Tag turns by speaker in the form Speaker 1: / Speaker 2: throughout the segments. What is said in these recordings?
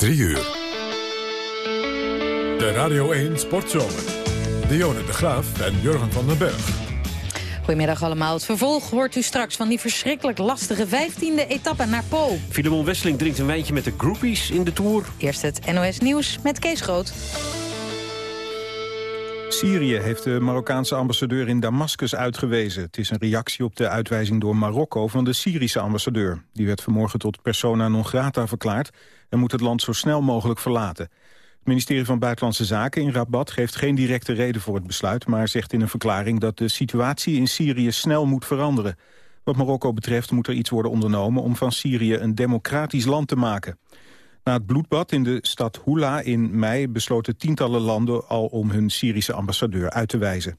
Speaker 1: 3 uur. De Radio 1 Sportzomer. Dionne de Graaf en Jurgen van den Berg.
Speaker 2: Goedemiddag allemaal. Het vervolg hoort u straks van die verschrikkelijk lastige 15e etappe naar Po.
Speaker 3: Filemon Wesseling drinkt een wijntje met de groupies in de Tour.
Speaker 2: Eerst het NOS Nieuws met Kees Groot.
Speaker 4: Syrië heeft de Marokkaanse ambassadeur in Damascus uitgewezen. Het is een reactie op de uitwijzing door Marokko van de Syrische ambassadeur. Die werd vanmorgen tot persona non grata verklaard... en moet het land zo snel mogelijk verlaten. Het ministerie van Buitenlandse Zaken in Rabat geeft geen directe reden voor het besluit... maar zegt in een verklaring dat de situatie in Syrië snel moet veranderen. Wat Marokko betreft moet er iets worden ondernomen... om van Syrië een democratisch land te maken. Na het bloedbad in de stad Hula in mei besloten tientallen landen al om hun Syrische ambassadeur uit te wijzen.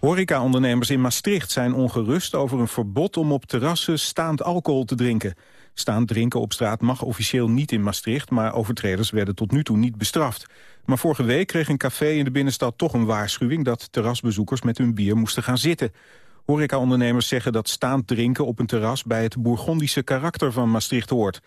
Speaker 4: Horeca-ondernemers in Maastricht zijn ongerust over een verbod om op terrassen staand alcohol te drinken. Staand drinken op straat mag officieel niet in Maastricht, maar overtreders werden tot nu toe niet bestraft. Maar vorige week kreeg een café in de binnenstad toch een waarschuwing dat terrasbezoekers met hun bier moesten gaan zitten. Horeca-ondernemers zeggen dat staand drinken op een terras bij het Bourgondische karakter van Maastricht hoort.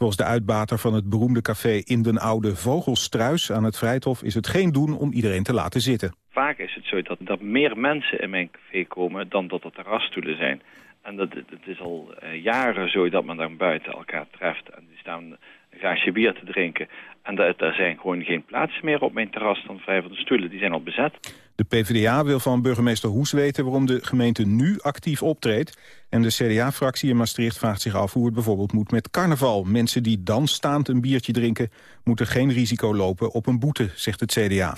Speaker 4: Volgens de uitbater van het beroemde café in den Oude Vogelstruis aan het Vrijthof is het geen doen om iedereen te laten zitten.
Speaker 5: Vaak is het zo dat, dat meer mensen in mijn café komen dan dat er terrasstoelen zijn. En dat, het is al uh, jaren zo dat men daar buiten elkaar treft. En die staan een glaasje bier te drinken. En er zijn gewoon geen plaatsen meer op mijn terras dan vijf van de stoelen. Die zijn al bezet.
Speaker 4: De PvdA wil van burgemeester Hoes weten waarom de gemeente nu actief optreedt. En de CDA-fractie in Maastricht vraagt zich af hoe het bijvoorbeeld moet met carnaval. Mensen die dan staand een biertje drinken moeten geen risico lopen op een boete, zegt het CDA.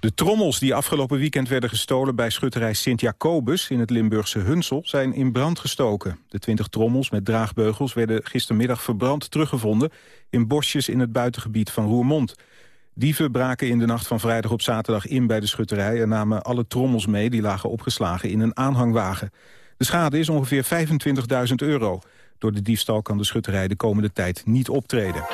Speaker 4: De trommels die afgelopen weekend werden gestolen bij schutterij Sint-Jacobus in het Limburgse Hunsel zijn in brand gestoken. De twintig trommels met draagbeugels werden gistermiddag verbrand teruggevonden in bosjes in het buitengebied van Roermond. Dieven braken in de nacht van vrijdag op zaterdag in bij de schutterij... en namen alle trommels mee die lagen opgeslagen in een aanhangwagen. De schade is ongeveer 25.000 euro. Door de diefstal kan de schutterij de komende tijd niet optreden.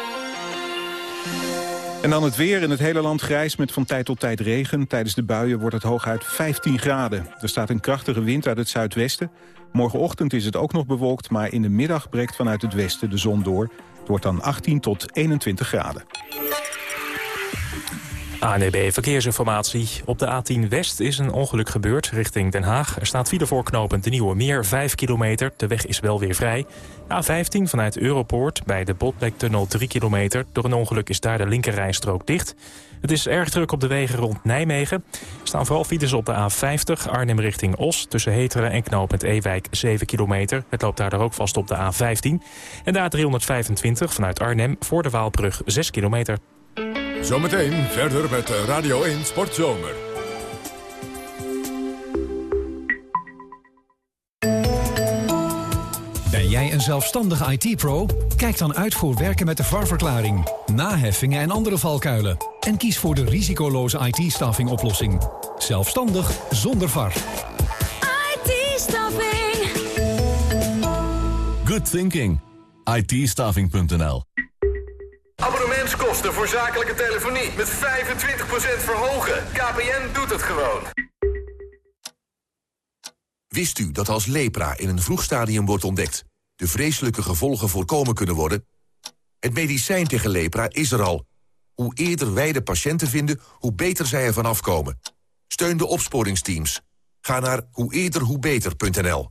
Speaker 4: En dan het weer. In het hele land grijs met van tijd tot tijd regen. Tijdens de buien wordt het hooguit 15 graden. Er staat een krachtige wind uit het zuidwesten. Morgenochtend is het ook nog bewolkt, maar in de middag breekt vanuit het westen de zon door. Het wordt dan 18 tot 21 graden.
Speaker 6: ANEB Verkeersinformatie. Op de A10 West is een ongeluk gebeurd richting Den Haag. Er staat file voor de Nieuwe Meer, 5 kilometer. De weg is wel weer vrij. A15 vanuit Europoort bij de Botlektunnel 3 kilometer. Door een ongeluk is daar de linkerrijstrook dicht. Het is erg druk op de wegen rond Nijmegen. Er staan vooral files op de A50 Arnhem richting Os... tussen Heteren en knooppunt Ewijk 7 kilometer. Het loopt daar ook vast op de A15. En de A325 vanuit Arnhem voor de Waalbrug 6 kilometer.
Speaker 1: Zometeen verder met Radio 1 Sportzomer.
Speaker 7: Ben jij een zelfstandige IT-pro? Kijk dan uit voor werken met de VAR-verklaring, naheffingen en andere valkuilen. En kies voor de risicoloze IT-staffing oplossing. Zelfstandig zonder VAR.
Speaker 8: IT-staffing.
Speaker 9: Good thinking. it
Speaker 10: Abonnementskosten voor zakelijke telefonie met 25% verhogen. KPN doet het gewoon.
Speaker 11: Wist u dat als lepra in een vroeg stadium wordt ontdekt... de vreselijke gevolgen voorkomen kunnen worden? Het medicijn tegen lepra is er al. Hoe eerder wij de patiënten vinden, hoe beter zij ervan afkomen. Steun de opsporingsteams. Ga naar hoe eerder hoe beter.nl.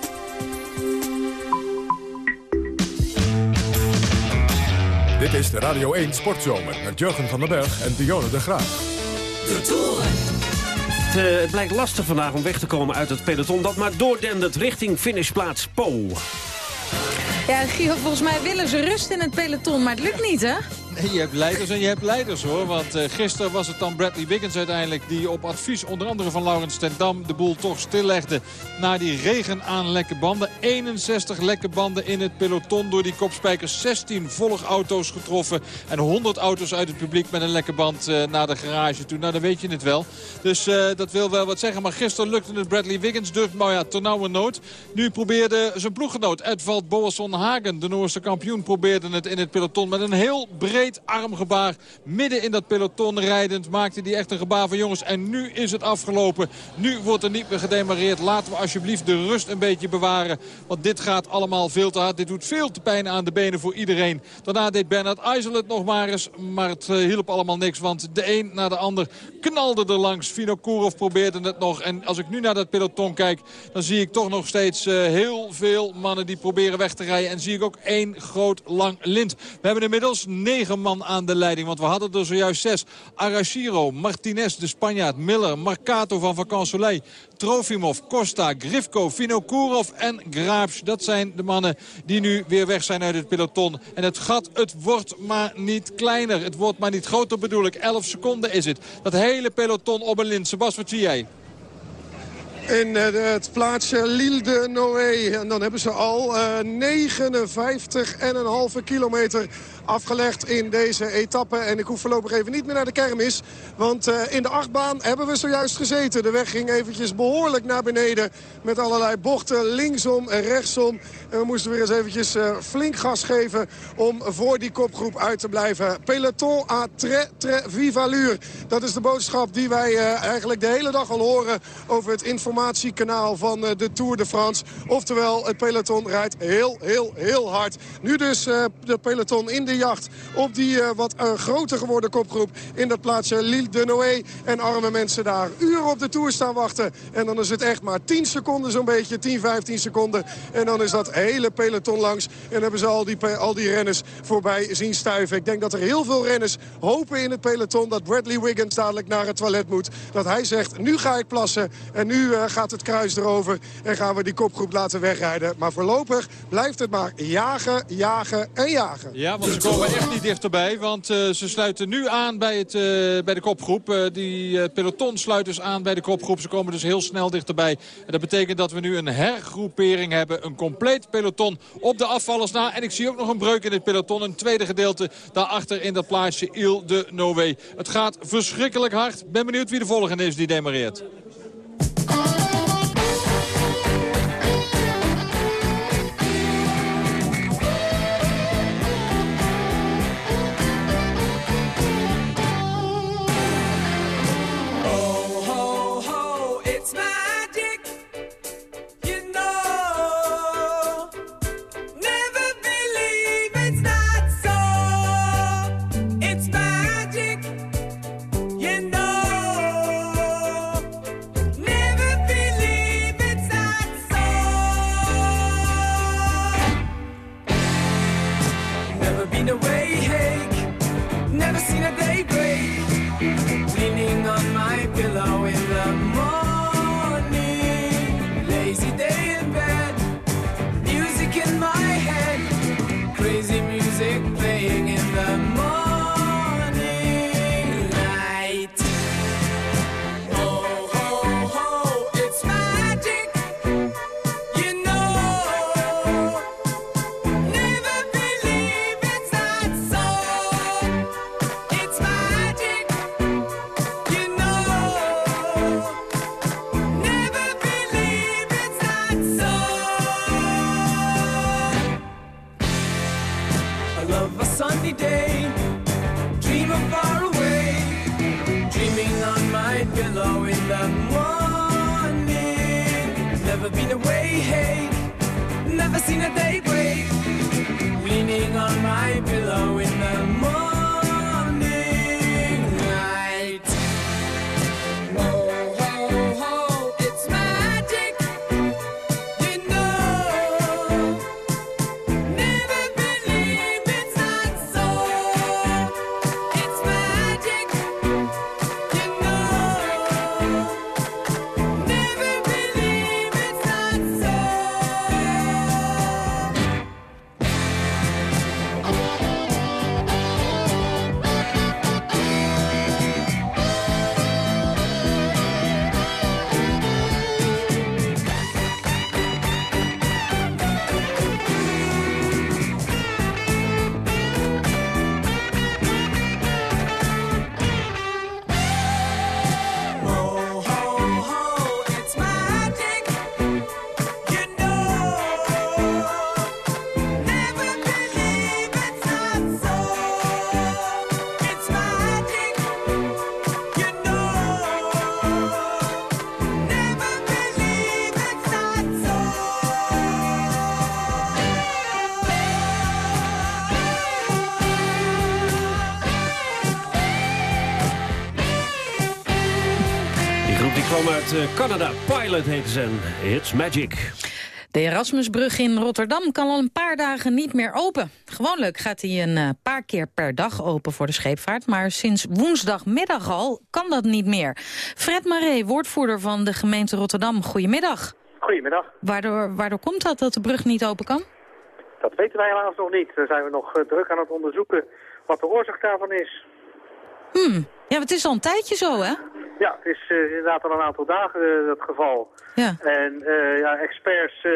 Speaker 1: Dit is de Radio 1 Sportzomer met Jurgen van den Berg en Dionne de Graaf.
Speaker 3: De Tour. Het, uh, het blijkt lastig vandaag om weg te komen uit het peloton... dat maar doordendert richting finishplaats Po.
Speaker 2: Ja, Gio, volgens mij willen ze rust in het peloton, maar het lukt niet, hè?
Speaker 8: Je hebt leiders en je hebt leiders hoor. Want uh, gisteren was het dan Bradley Wiggins uiteindelijk... die op advies onder andere van Laurens ten Dam de boel toch stillegde... na die regen aan lekke banden. 61 lekke banden in het peloton door die kopspijkers. 16 volgauto's getroffen. En 100 auto's uit het publiek met een lekke band uh, naar de garage toe. Nou, dan weet je het wel. Dus uh, dat wil wel wat zeggen. Maar gisteren lukte het Bradley Wiggins. Dus, maar ja, nood. Nu probeerde zijn ploeggenoot Edvald Boasson Hagen... de Noorse kampioen, probeerde het in het peloton met een heel breed armgebaar. Midden in dat peloton rijdend maakte hij echt een gebaar van jongens. En nu is het afgelopen. Nu wordt er niet meer gedemareerd. Laten we alsjeblieft de rust een beetje bewaren. Want dit gaat allemaal veel te hard. Dit doet veel te pijn aan de benen voor iedereen. Daarna deed Bernard Eisel het nog maar eens. Maar het eh, hielp allemaal niks. Want de een na de ander knalde er langs. Fino Kourov probeerde het nog. En als ik nu naar dat peloton kijk, dan zie ik toch nog steeds uh, heel veel mannen die proberen weg te rijden. En zie ik ook één groot lang lint. We hebben inmiddels negen man aan de leiding. Want we hadden er zojuist zes. Arashiro, Martinez, de Spanjaard, Miller, Marcato van Vacan Soleil... Trofimov, Costa, Grifko, Vinokourov en Graafs. Dat zijn de mannen die nu weer weg zijn uit het peloton. En het gat, het wordt maar niet kleiner. Het wordt maar niet groter bedoel ik. 11 seconden is het. Dat hele peloton op een lint. Sebas, wat zie jij?
Speaker 12: In uh, het plaatsje Lille de Noé. En dan hebben ze al uh, 59,5 kilometer afgelegd in deze etappe. En ik hoef voorlopig even niet meer naar de kermis. Want uh, in de achtbaan hebben we zojuist gezeten. De weg ging eventjes behoorlijk naar beneden. Met allerlei bochten linksom en rechtsom. En we moesten weer eens eventjes flink gas geven om voor die kopgroep uit te blijven. Peloton à très, très vive. Dat is de boodschap die wij eigenlijk de hele dag al horen over het informatiekanaal van de Tour de France. Oftewel, het peloton rijdt heel, heel, heel hard. Nu dus de peloton in de jacht op die uh, wat groter geworden kopgroep in dat plaatsje Lille de Noé. En arme mensen daar uren op de Tour staan wachten. En dan is het echt maar 10 seconden zo'n beetje, 10, 15 seconden. En dan is dat hele peloton langs. En hebben ze al die, al die renners voorbij zien stuiven. Ik denk dat er heel veel renners hopen in het peloton dat Bradley Wiggins dadelijk naar het toilet moet. Dat hij zegt, nu ga ik plassen en nu gaat het kruis erover. En gaan we die kopgroep laten wegrijden. Maar voorlopig blijft het maar jagen, jagen en jagen.
Speaker 8: Ja, want ze komen echt niet dichterbij. Want uh, ze sluiten nu aan bij, het, uh, bij de kopgroep. Uh, die peloton sluit dus aan bij de kopgroep. Ze komen dus heel snel dichterbij. En dat betekent dat we nu een hergroepering hebben. Een compleet peloton op de afvallers na. En ik zie ook nog een breuk in het peloton. Een tweede gedeelte daarachter in dat plaatsje Ile de Noé. Het gaat verschrikkelijk hard. Ben benieuwd wie de volgende is die demareert.
Speaker 3: Uit eh, Canada. Pilot heette ze en It's Magic.
Speaker 2: De Erasmusbrug in Rotterdam kan al een paar dagen niet meer open. Gewoonlijk gaat hij een eh, paar keer per dag open voor de scheepvaart... maar sinds woensdagmiddag al kan dat niet meer. Fred Maré, woordvoerder van de gemeente Rotterdam, goedemiddag.
Speaker 13: Goedemiddag.
Speaker 2: Waardoor, waardoor komt dat dat de brug niet open kan?
Speaker 13: Dat weten wij helaas nog niet. Daar zijn we nog eh, druk aan het onderzoeken wat de oorzaak daarvan is.
Speaker 2: Hmm. Ja, het is al een tijdje zo, hè?
Speaker 13: Ja, het is uh, inderdaad al een aantal dagen uh, dat geval.
Speaker 2: Ja.
Speaker 13: En uh, ja, experts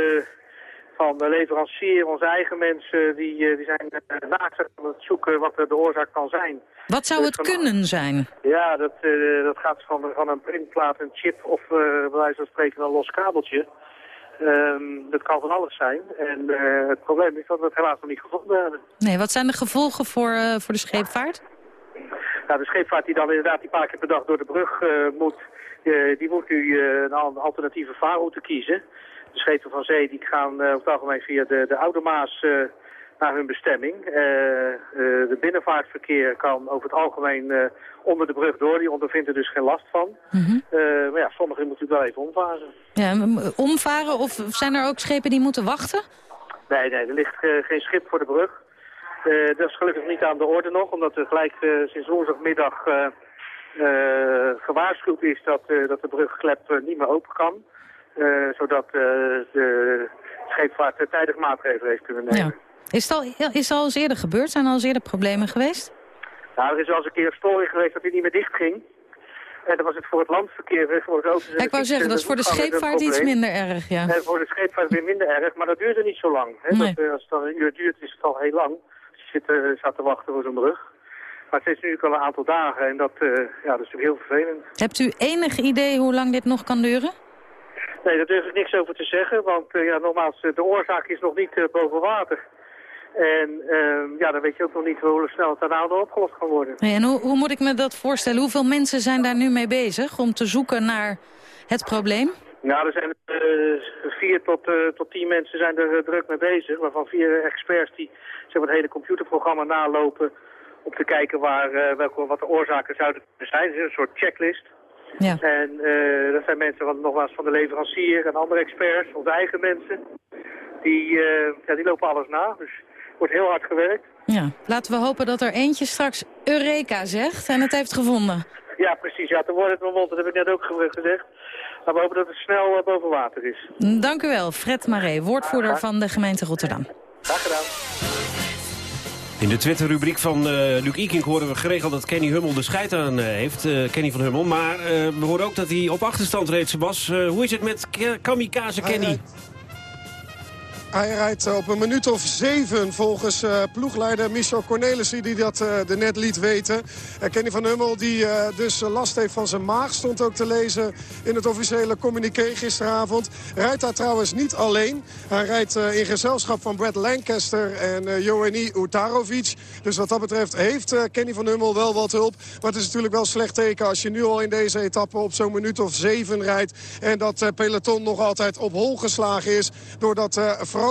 Speaker 13: van de leverancier, onze eigen mensen, die, die zijn naast aan het zoeken wat de oorzaak kan zijn.
Speaker 2: Wat zou het kunnen zijn?
Speaker 13: Ja, dat, dat gaat van, van een printplaat, een chip of bij wijze van spreken een los kabeltje. Um, dat kan van alles zijn. En het probleem is dat we het helaas nog niet gevonden hebben.
Speaker 2: Nee, wat zijn de gevolgen voor, voor de scheepvaart?
Speaker 13: Nou, de scheepvaart die dan inderdaad die paar keer per dag door de brug uh, moet, uh, die moet nu uh, een alternatieve vaarroute kiezen. De schepen van zee die gaan over het algemeen via de, de Oude Maas naar hun bestemming. de binnenvaartverkeer kan over het algemeen onder de brug door. Die ondervindt er dus geen last van.
Speaker 2: Mm -hmm.
Speaker 13: maar ja, sommigen moeten wel even omvaren.
Speaker 2: Ja, omvaren of zijn er ook schepen die moeten wachten?
Speaker 13: Nee, nee, er ligt geen schip voor de brug. Uh, dat is gelukkig niet aan de orde nog, omdat er gelijk uh, sinds woensdagmiddag uh, gewaarschuwd is dat, dat de brugklep niet meer open kan. zodat de scheepvaart tijdig maatregelen heeft kunnen nemen.
Speaker 2: Ja. Is, het al, is het al eens eerder gebeurd? Zijn er al eens eerder problemen geweest?
Speaker 13: Nou, er is wel eens een keer een storing geweest dat hij niet meer dicht ging. En dan was het voor het landverkeer voor het auto.
Speaker 2: Ik wou zeggen, dat is voor de scheepvaart iets minder erg, ja.
Speaker 13: En voor de scheepvaart weer minder erg, maar dat duurde niet zo lang. Hè?
Speaker 2: Nee.
Speaker 13: Dat, als het dan een uur duurt, is het al heel lang zitten, zat te wachten voor zo'n brug. Maar het is nu al een aantal dagen en dat, uh, ja, dat is natuurlijk heel vervelend.
Speaker 2: Hebt u enig idee hoe lang dit nog kan duren?
Speaker 13: Nee, daar durf ik niks over te zeggen, want uh, ja, nogmaals, de oorzaak is nog niet uh, boven water. En ja, dan weet je ook nog niet hoe snel het daarna opgelost kan worden.
Speaker 2: Nee, en hoe, hoe moet ik me dat voorstellen? Hoeveel mensen zijn daar nu mee bezig om te zoeken naar het probleem?
Speaker 13: Nou, er zijn uh, vier tot, uh, tot tien mensen zijn er uh, druk mee bezig. Waarvan vier experts die zeg maar, het hele computerprogramma nalopen... om te kijken waar, welke, wat de oorzaken zouden zijn. Het is een soort checklist.
Speaker 2: Ja.
Speaker 13: En dat zijn mensen van, nogmaals van de leverancier en andere experts, onze eigen mensen. Die, ja, die lopen alles na. Dus er wordt heel hard gewerkt.
Speaker 2: Ja, laten we hopen dat er eentje straks Eureka zegt en het heeft gevonden.
Speaker 13: Ja, precies. Ja, te worden het mijn mond, dat heb ik net ook gezegd. Maar we hopen dat het snel uh, boven water is.
Speaker 2: Dank u wel, Fred Maré, woordvoerder van de gemeente Rotterdam.
Speaker 13: Graag gedaan.
Speaker 3: In de Twitter-rubriek van uh, Luc Iking horen we geregeld dat Kenny Hummel de scheid aan uh, heeft. Uh, Kenny van Hummel. Maar we horen ook dat hij op achterstand reed, Sebas. hoe is het met Kamikaze Kenny?
Speaker 12: Hij, hij rijdt op een minuut of zeven volgens uh, ploegleider Michel Cornelissen... die dat uh, de net liet weten. Kenny van Hummel die dus last heeft van zijn maag... stond ook te lezen in het officiële communiqué gisteravond. Rijdt daar trouwens niet alleen. Hij rijdt in gezelschap van Brad Lancaster en uh, Joanny Utarovic. Dus wat dat betreft heeft Kenny van Hummel wel wat hulp. Maar het is natuurlijk wel slecht teken als je nu al in deze etappe... op zo'n minuut of zeven rijdt. En dat peloton nog altijd op hol geslagen is... doordat Franse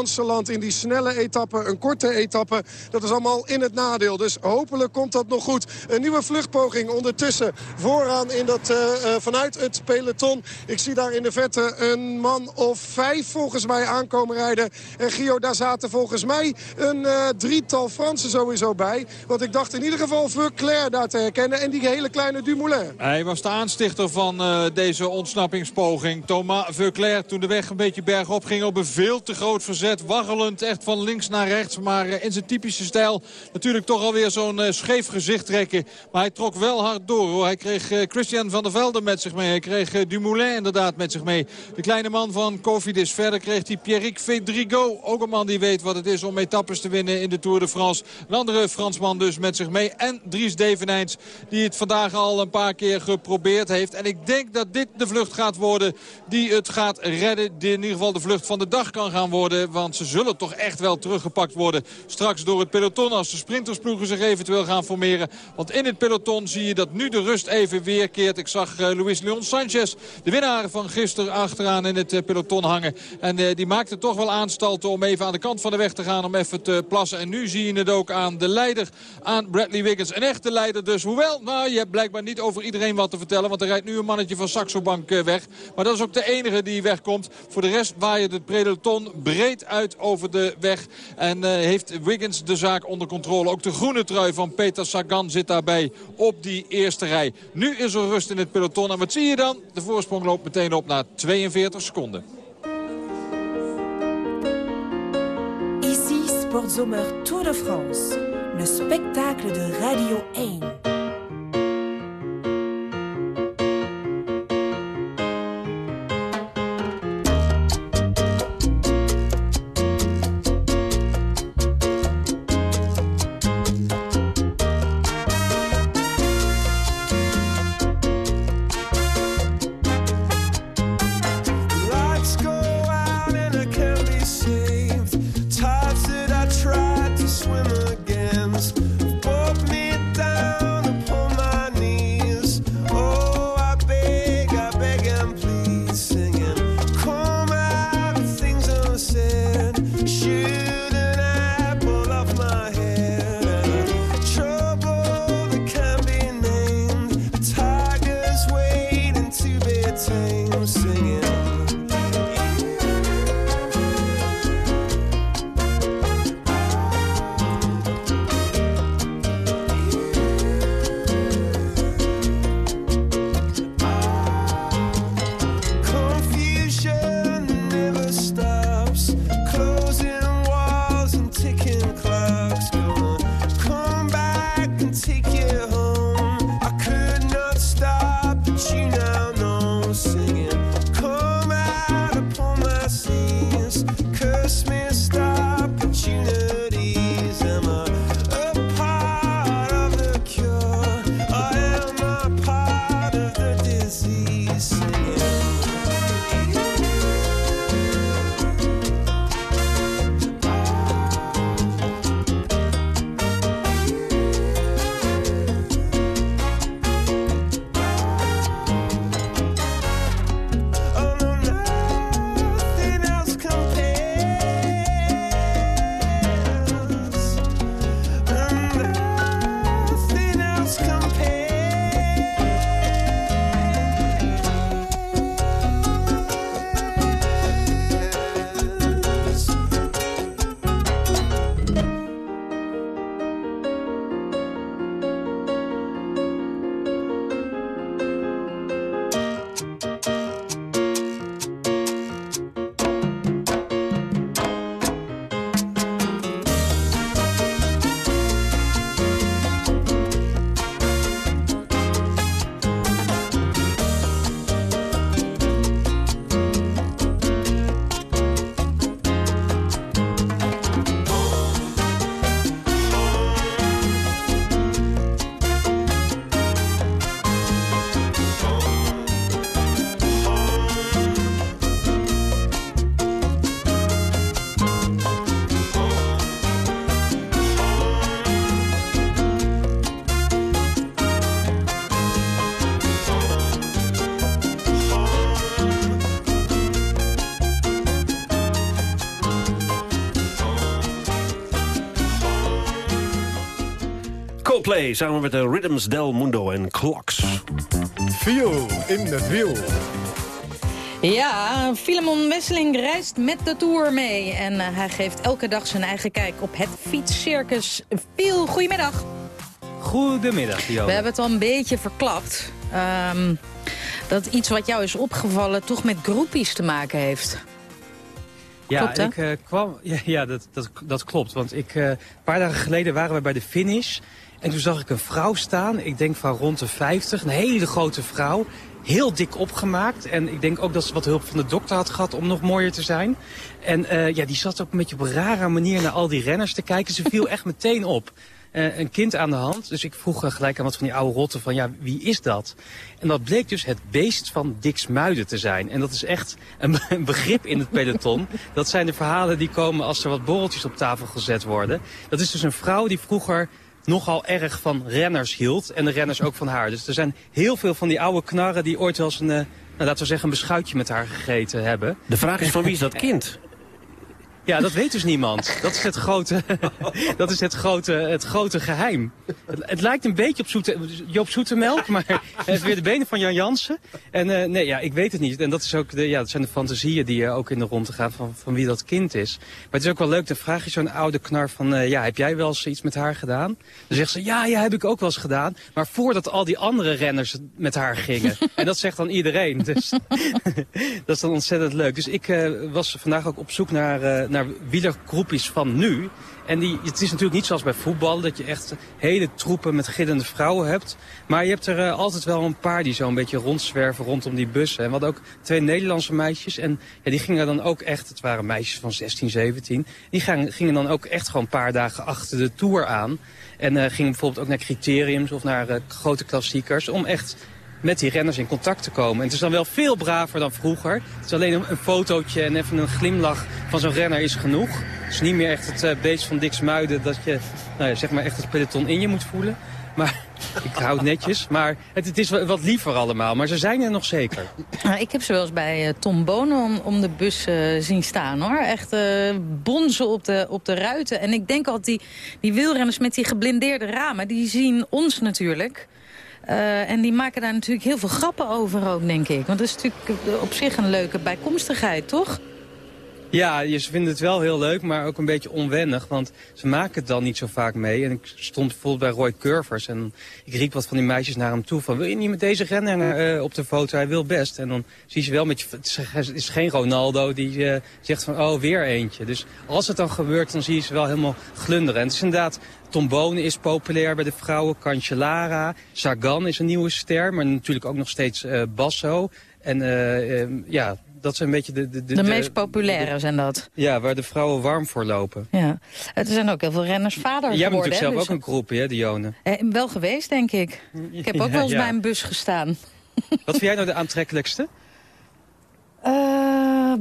Speaker 12: in die snelle etappe, een korte etappe. Dat is allemaal in het nadeel. Dus hopelijk komt dat nog goed. Een nieuwe vluchtpoging ondertussen vooraan in dat, uh, uh, vanuit het peloton. Ik zie daar in de vette een man of vijf volgens mij aankomen rijden. En Gio, daar zaten volgens mij een uh, drietal Fransen sowieso bij. Want ik dacht in ieder geval Verclair daar te herkennen. En die hele kleine Dumoulin.
Speaker 8: Hij was de aanstichter van deze ontsnappingspoging. Thomas Verclair toen de weg een beetje bergop ging op een veel te groot verzet waggelend echt van links naar rechts. Maar in zijn typische stijl natuurlijk toch alweer zo'n uh, scheef gezicht trekken. Maar hij trok wel hard door. Hoor. Hij kreeg uh, Christian van der Velde met zich mee. Hij kreeg Dumoulin inderdaad met zich mee. De kleine man van Cofidis. Verder kreeg hij Pierrick Fedrigo. Ook een man die weet wat het is om etappes te winnen in de Tour de France. Een andere Fransman dus met zich mee. En Dries Devenijns die het vandaag al een paar keer geprobeerd heeft. En ik denk dat dit de vlucht gaat worden die het gaat redden. Die in ieder geval de vlucht van de dag kan gaan worden Want ze zullen toch echt wel teruggepakt worden. Straks door het peloton als de sprintersploegen zich eventueel gaan formeren. Want in het peloton zie je dat nu de rust even weerkeert. Ik zag uh, Luis Leon Sanchez, de winnaar van gisteren, achteraan in het uh, peloton hangen. En uh, die maakte toch wel aanstalten om even aan de kant van de weg te gaan. Om even te plassen. En nu zie je het ook aan de leider, aan Bradley Wiggins. Een echte leider dus. Hoewel, nou, je hebt blijkbaar niet over iedereen wat te vertellen. Want er rijdt nu een mannetje van Saxo Bank weg. Maar dat is ook de enige die wegkomt. Voor de rest waait het peloton breed uit over de weg. En uh, heeft Wiggins de zaak onder controle. Ook de groene trui van Peter Sagan zit daarbij op die eerste rij. Nu is er rust in het peloton. En wat zie je dan? De voorsprong loopt meteen op naar 42 seconden.
Speaker 14: Ici Sportzomer Tour de France. Le spectacle de Radio 1.
Speaker 3: Coldplay samen met de Rhythms del Mundo en Clocks.
Speaker 1: Viel in de wiel.
Speaker 2: Ja, Filemon Wesseling reist met de Tour mee. En uh, hij geeft elke dag zijn eigen kijk op het fietscircus. Viel, goedemiddag.
Speaker 15: Goedemiddag, Jo.
Speaker 2: We hebben het al een beetje verklapt. Um, dat iets wat jou is opgevallen toch met groepies te maken heeft.
Speaker 15: Ja,
Speaker 2: klopt,
Speaker 15: ik uh, kwam. Ja, ja dat, dat, dat klopt. Want ik, uh, een paar dagen geleden waren we bij de finish. En toen zag ik een vrouw staan, ik denk van rond de 50, een hele grote vrouw. Heel dik opgemaakt. En ik denk ook dat ze wat hulp van de dokter had gehad om nog mooier te zijn. En uh, ja, die zat ook een beetje op een rare manier naar al die renners te kijken. Ze viel echt meteen op. eh, een kind aan de hand. Dus ik vroeg eh, gelijk aan wat van die oude rotten van, ja, wie is dat? En dat bleek dus het beest van Dixmuiden te zijn. En dat is echt een, een begrip in het peloton. Dat zijn de verhalen die komen als er wat borreltjes op tafel gezet worden. Dat is dus een vrouw die vroeger nogal erg van renners hield. En de renners ook van haar. Dus er zijn heel veel van die oude knarren die ooit wel eens een, eh, nou, laten we zeggen, een beschuitje met haar gegeten hebben.
Speaker 3: De vraag is van wie is dat kind?
Speaker 15: Ja, dat weet dus niemand. Dat is het grote, dat is het grote, het grote geheim. Het, het lijkt een beetje op zoete, Joop Zoetemelk, maar het heeft weer de benen van Jan Jansen. En uh, nee, ja, ik weet het niet. En dat, is ook de, ja, dat zijn de fantasieën die uh, ook in de ronde gaan van, van wie dat kind is. Maar het is ook wel leuk, dan vraag je zo'n oude knar van... Uh, ja, heb jij wel eens iets met haar gedaan? Dan zegt ze, ja, ja, heb ik ook wel eens gedaan. Maar voordat al die andere renners met haar gingen. en dat zegt dan iedereen. Dus dat is dan ontzettend leuk. Dus ik was vandaag ook op zoek naar naar wielergroepjes van nu. En die, het is natuurlijk niet zoals bij voetbal, dat je echt hele troepen met gillende vrouwen hebt. Maar je hebt er uh, altijd wel een paar die zo een beetje rondzwerven rondom die bussen. En hadden ook twee Nederlandse meisjes. En ja, die gingen dan ook echt, het waren meisjes van 16, 17. Die gingen, gingen dan ook echt gewoon een paar dagen achter de Tour aan. En uh, gingen bijvoorbeeld ook naar criteriums of naar uh, grote klassiekers. Om echt met die renners in contact te komen. En het is dan wel veel braver dan vroeger. Het is alleen een fotootje en even een glimlach van zo'n renner is genoeg. Het is niet meer echt het uh, beest van Dix Muiden dat je nou ja, zeg maar echt het peloton in je moet voelen. Maar ik hou het netjes. Maar het, het, is wat liever allemaal. Maar ze zijn er nog zeker.
Speaker 2: Nou, ik heb ze wel eens bij uh, Tom Bonen om, de bus uh, zien staan. hoor. Echt bonzen op de, op de ruiten. En ik denk altijd, die, die wielrenners met die geblindeerde ramen... die zien ons natuurlijk... Uh, en die maken daar natuurlijk heel veel grappen over ook, denk ik. Want dat is natuurlijk op zich een leuke bijkomstigheid, toch?
Speaker 15: Ja, ze vinden het wel heel leuk, maar ook een beetje onwennig. Want ze maken het dan niet zo vaak mee. En ik stond bijvoorbeeld bij Roy Curvers en ik riep wat van die meisjes naar hem toe. Van, wil je niet met deze renner uh, op de foto? Hij wil best. En dan zie je wel met je... Het is geen Ronaldo die uh, zegt van, oh, weer eentje. Dus als het dan gebeurt, dan zie je ze wel helemaal glunderen. En het is inderdaad... Tom Bonen is populair bij de vrouwen. Cancellara. Sagan is een nieuwe ster. Maar natuurlijk ook nog steeds uh, Basso. En ja, dat zijn een beetje de...
Speaker 2: De, de, de meest populaire zijn dat.
Speaker 15: Ja, waar de vrouwen warm voor lopen.
Speaker 2: Ja. Er zijn ook heel veel renners vader
Speaker 15: Jij
Speaker 2: geworden.
Speaker 15: bent natuurlijk zelf
Speaker 2: dus...
Speaker 15: ook een groep, hè, Dione?
Speaker 2: Eh, wel geweest, denk ik. Ik heb ook ja, wel eens ja. bij een bus gestaan.
Speaker 15: Wat vind jij nou de aantrekkelijkste?
Speaker 2: Uh,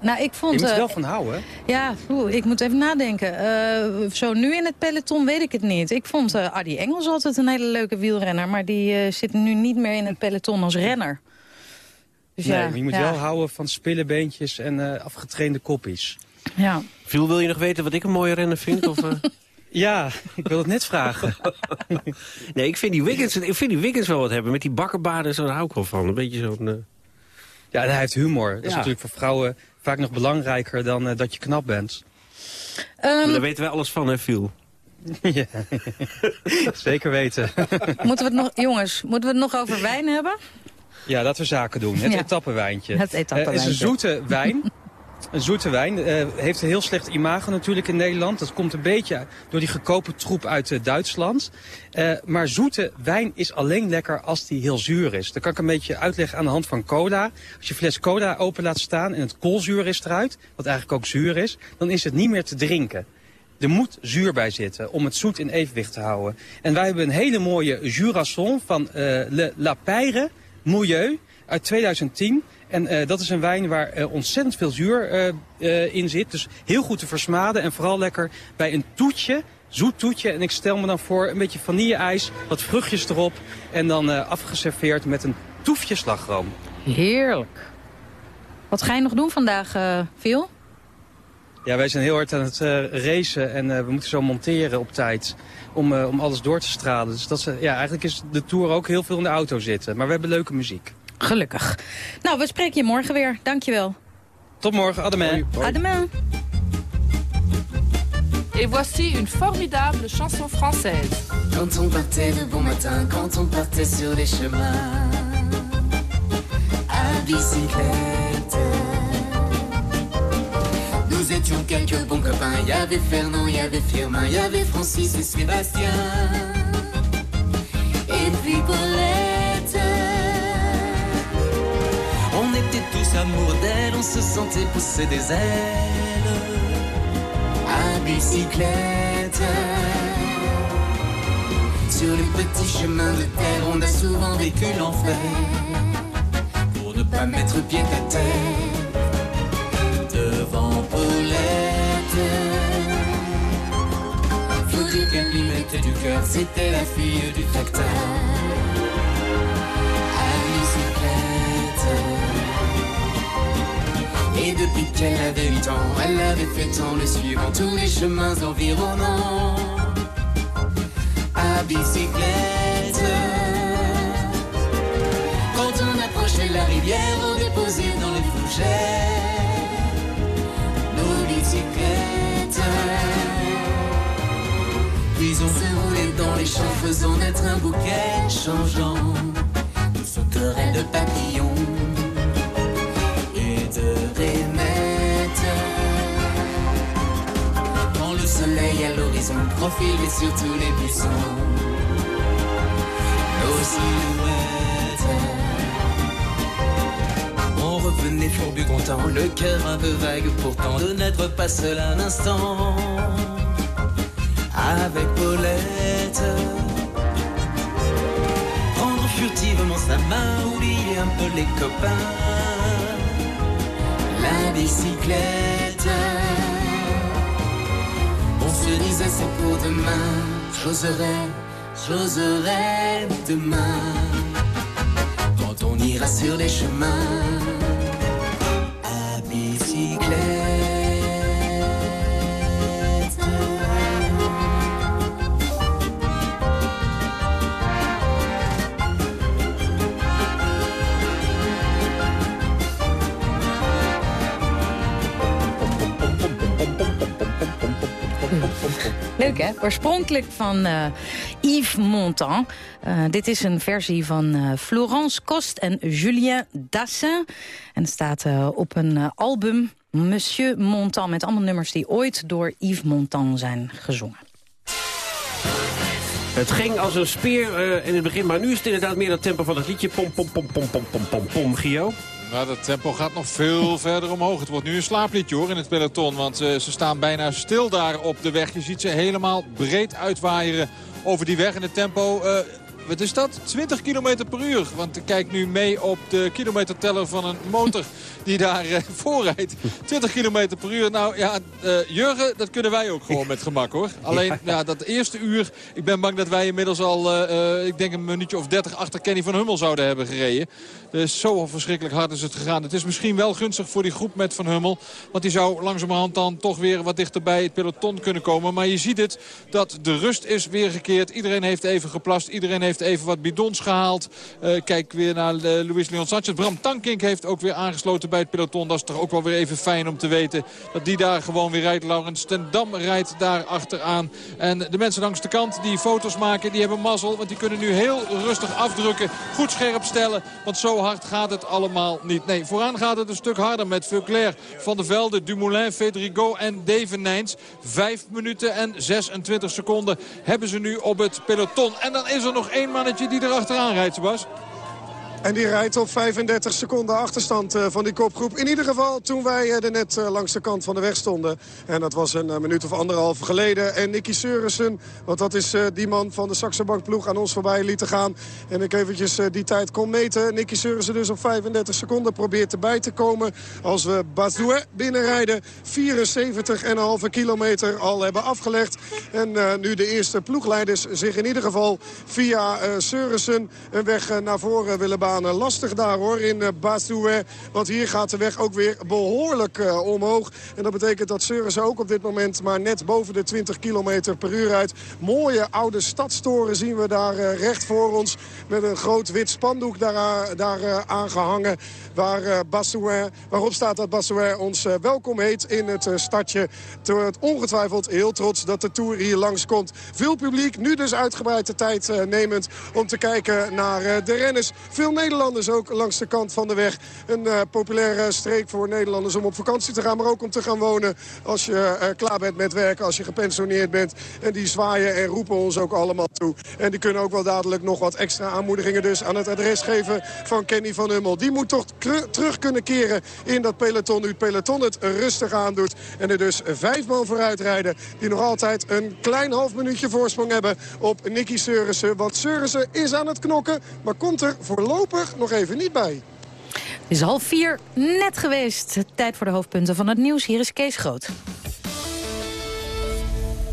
Speaker 2: nou, ik vond...
Speaker 15: Je moet er
Speaker 2: uh,
Speaker 15: wel van houden.
Speaker 2: Ja, oe, ik moet even nadenken. Uh, zo nu in het peloton weet ik het niet. Ik vond uh, Adi Engels altijd een hele leuke wielrenner. Maar die zit nu niet meer in het peloton als renner.
Speaker 15: Dus nee, ja, je moet ja. wel houden van spillebeentjes en uh, afgetrainde koppies.
Speaker 2: Ja.
Speaker 3: Viel, wil je nog weten wat ik een mooie renner vind? Of, uh...
Speaker 15: ja, ik wil het net vragen.
Speaker 3: nee, ik vind, die Wiggins, ik vind die Wiggins wel wat hebben. Met die bakkenbaarden, zo, daar hou ik wel van. Een beetje zo'n... Uh...
Speaker 15: Ja, en hij heeft humor. Dat ja. is natuurlijk voor vrouwen vaak nog belangrijker dan dat je knap bent.
Speaker 3: Um... Daar weten wij alles van, hè, Phil?
Speaker 15: ja, zeker weten.
Speaker 2: moeten we het nog, jongens, moeten we het nog over wijn hebben?
Speaker 15: Ja, dat we zaken doen. Het ja. etappenwijntje.
Speaker 2: Het etappenwijntje.
Speaker 15: Het is een zoete wijn. Een zoete wijn. Uh, heeft een heel slecht imago natuurlijk in Nederland. Dat komt een beetje door die gekopen troep uit uh, Duitsland. Uh, maar zoete wijn is alleen lekker als die heel zuur is. Dat kan ik een beetje uitleggen aan de hand van cola. Als je fles cola open laat staan en het koolzuur is eruit, wat eigenlijk ook zuur is, dan is het niet meer te drinken. Er moet zuur bij zitten om het zoet in evenwicht te houden. En wij hebben een hele mooie Jurasson van Le La Peyre Milieu uit 2010. En uh, dat is een wijn waar uh, ontzettend veel zuur uh, uh, in zit. Dus heel goed te versmaden en vooral lekker bij een toetje, zoet toetje. En ik stel me dan voor een beetje vanille-ijs, wat vruchtjes erop. En dan afgeserveerd met een toefje slagroom.
Speaker 2: Heerlijk. Wat ga je nog doen vandaag, Phil?
Speaker 15: Ja, wij zijn heel hard aan het racen en we moeten zo monteren op tijd om, uh, om alles door te stralen. Dus dat, ja, eigenlijk is de tour ook heel veel in de auto zitten. Maar we hebben leuke muziek.
Speaker 2: Gelukkig. Nou, we spreken je morgen weer. Dankjewel.
Speaker 15: Tot morgen. À demain.
Speaker 16: Et voici une formidable chanson française.
Speaker 17: Quand on partait de bon matin, quand on partait sur les chemins, à bicyclette. Nous étions quelques bons copains. Il y avait Fernand, il y avait Firmin, il y avait Francis et Sébastien. Et puis Paulette. Amoureux d'elle, on se sentait pousser des ailes. À bicyclette. sur les petits chemins de terre, on a souvent vécu l'enfer. Pour ne pas mettre pied à terre devant Paulette. Faut dire qu'elle lui mettait du cœur, c'était la fille du tracteur. Et depuis qu'elle avait 8 ans, elle avait fait tant le suivant tous les chemins environnants. À bicyclette. Quand on approchait la rivière, on déposait dans les fougères nos bicyclettes. Puis on se roulait dans les champs, faisant naître un bouquet changeant de sauterelles de papillons et de soleil à l'horizon profilait sur tous les buissons, nos silhouettes. On revenait fourbu content, le cœur un peu vague pourtant de n'être pas seul un instant avec Paulette. Prendre furtivement sa main, oublier un peu les copains. La bicyclette. Se disait c'est pour demain. J'oserais, j'oserais demain. Quand on ira sur les chemins.
Speaker 2: Leuk hè? Oorspronkelijk van eh, Yves Montand. Eh, dit is een versie van eh, Florence Cost en Julien Dassin. En staat op een album Monsieur Montand... met allemaal nummers die ooit door Yves Montand zijn gezongen.
Speaker 3: Het ging als een speer in het begin, maar nu is het inderdaad meer dat tempo van het liedje. Pom, pom, pom, pom, pom, pom, pom, pom, Gio.
Speaker 8: Maar dat tempo gaat nog veel verder omhoog. Het wordt nu een slaapliedje hoor in het peloton. Want eh, ze staan bijna stil daar op de weg. Je ziet ze helemaal breed uitwaaieren over die weg. En het tempo... eh, wat is dat? 20 km per uur. Want kijk nu mee op de kilometerteller van een motor die daar eh, voorrijdt. 20 km per uur. Nou ja, eh, Jurgen, dat kunnen wij ook gewoon met gemak hoor. Alleen ja. dat eerste uur, ik ben bang dat wij inmiddels al, eh, ik denk een minuutje of 30 achter Kenny van Hummel zouden hebben gereden. Dus zo verschrikkelijk hard is het gegaan. Het is misschien wel gunstig voor die groep met Van Hummel. Want die zou langzamerhand dan toch weer wat dichter bij het peloton kunnen komen. Maar je ziet het, dat de rust is weergekeerd. Iedereen heeft even geplast. Iedereen heeft even wat bidons gehaald. Eh, kijk weer naar uh, Luis Leon Sanchez. Bram Tankink heeft ook weer aangesloten bij het peloton. Dat is toch ook wel weer even fijn om te weten dat die daar gewoon weer rijdt. Laurens ten Dam rijdt daar achteraan. En de mensen langs de kant die foto's maken, die hebben mazzel. Want die kunnen nu heel rustig afdrukken. Goed scherp stellen, want zo hard gaat het allemaal niet. Nee, vooraan gaat het een stuk harder met Veuclair, Van der Velde, Dumoulin, Federico en Devenijns. Vijf minuten en 26 seconden hebben ze nu op het peloton. En dan is er nog één mannetje die erachteraan rijdt, Sebas.
Speaker 12: En die rijdt op 35 seconden achterstand eh, van die kopgroep. In ieder geval toen wij eh, er net eh, langs de kant van de weg stonden. En dat was een minuut of anderhalf geleden. En Nicky Seurissen, want dat is die man van de Saxo ploeg aan ons voorbij lieten gaan. En ik eventjes die tijd kon meten. Nicky Seurissen dus op 35 seconden probeert erbij te komen. Als we Bazouet binnenrijden. 74,5 kilometer al hebben afgelegd. En nu de eerste ploegleiders zich in ieder geval via Seurissen een weg naar voren willen banen. Lastig daar hoor in uh, Basouet. Want hier gaat de weg ook weer behoorlijk uh, omhoog. En dat betekent dat Seurissen ook op dit moment maar net boven de 20 kilometer per uur uit. Mooie oude stadstoren zien we daar uh, recht voor ons. Met een groot wit spandoek daar, daar aangehangen. Waar, Basouet, waarop staat dat Basouet ons welkom heet in het stadje. Terwijl het ongetwijfeld heel trots dat de Tour hier langskomt. Veel publiek, nu dus uitgebreid de tijd nemend om te kijken naar de renners. Veel Nederlanders ook langs de kant van de weg. Een uh, populaire streek voor Nederlanders om op vakantie te gaan. Maar ook om te gaan wonen als je uh, klaar bent met werken. Als je gepensioneerd bent. En die zwaaien en roepen ons ook allemaal toe. En die kunnen ook wel dadelijk nog wat extra aanmoedigingen dus aan het adres geven van Kenny van Hummel. Die moet toch terug kunnen keren in dat peloton. Nu het peloton het rustig aandoet. En er dus vijf man vooruit rijden. Die nog altijd een klein half minuutje voorsprong hebben op Nicky Seurissen. Want Seurissen is aan het knokken. Maar komt er voorlopig nog even niet bij.
Speaker 2: Het is half vier net geweest. Tijd voor de hoofdpunten van het nieuws. Hier is Kees Groot.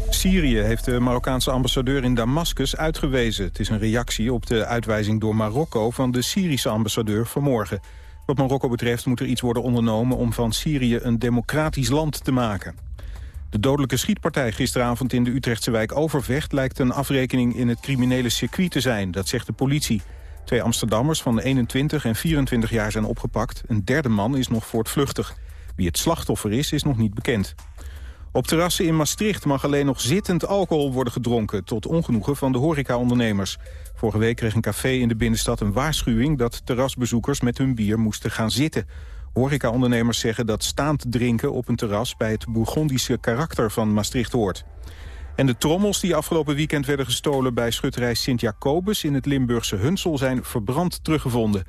Speaker 4: Syrië heeft de Marokkaanse ambassadeur in Damascus uitgewezen. Het is een reactie op de uitwijzing door Marokko van de Syrische ambassadeur vanmorgen. Wat Marokko betreft moet er iets worden ondernomen om van Syrië een democratisch land te maken. De dodelijke schietpartij gisteravond in de Utrechtse wijk Overvecht... lijkt een afrekening in het criminele circuit te zijn, dat zegt de politie. Twee Amsterdammers van 21 en 24 jaar zijn opgepakt. Een derde man is nog voortvluchtig. Wie het slachtoffer is, is nog niet bekend. Op terrassen in Maastricht mag alleen nog zittend alcohol worden gedronken... tot ongenoegen van de horecaondernemers. Vorige week kreeg een café in de binnenstad een waarschuwing... dat terrasbezoekers met hun bier moesten gaan zitten. Horecaondernemers zeggen dat staand drinken op een terras... bij het Bourgondische karakter van Maastricht hoort. En de trommels die afgelopen weekend werden gestolen... bij schutterij Sint-Jacobus in het Limburgse Hunsel zijn verbrand teruggevonden.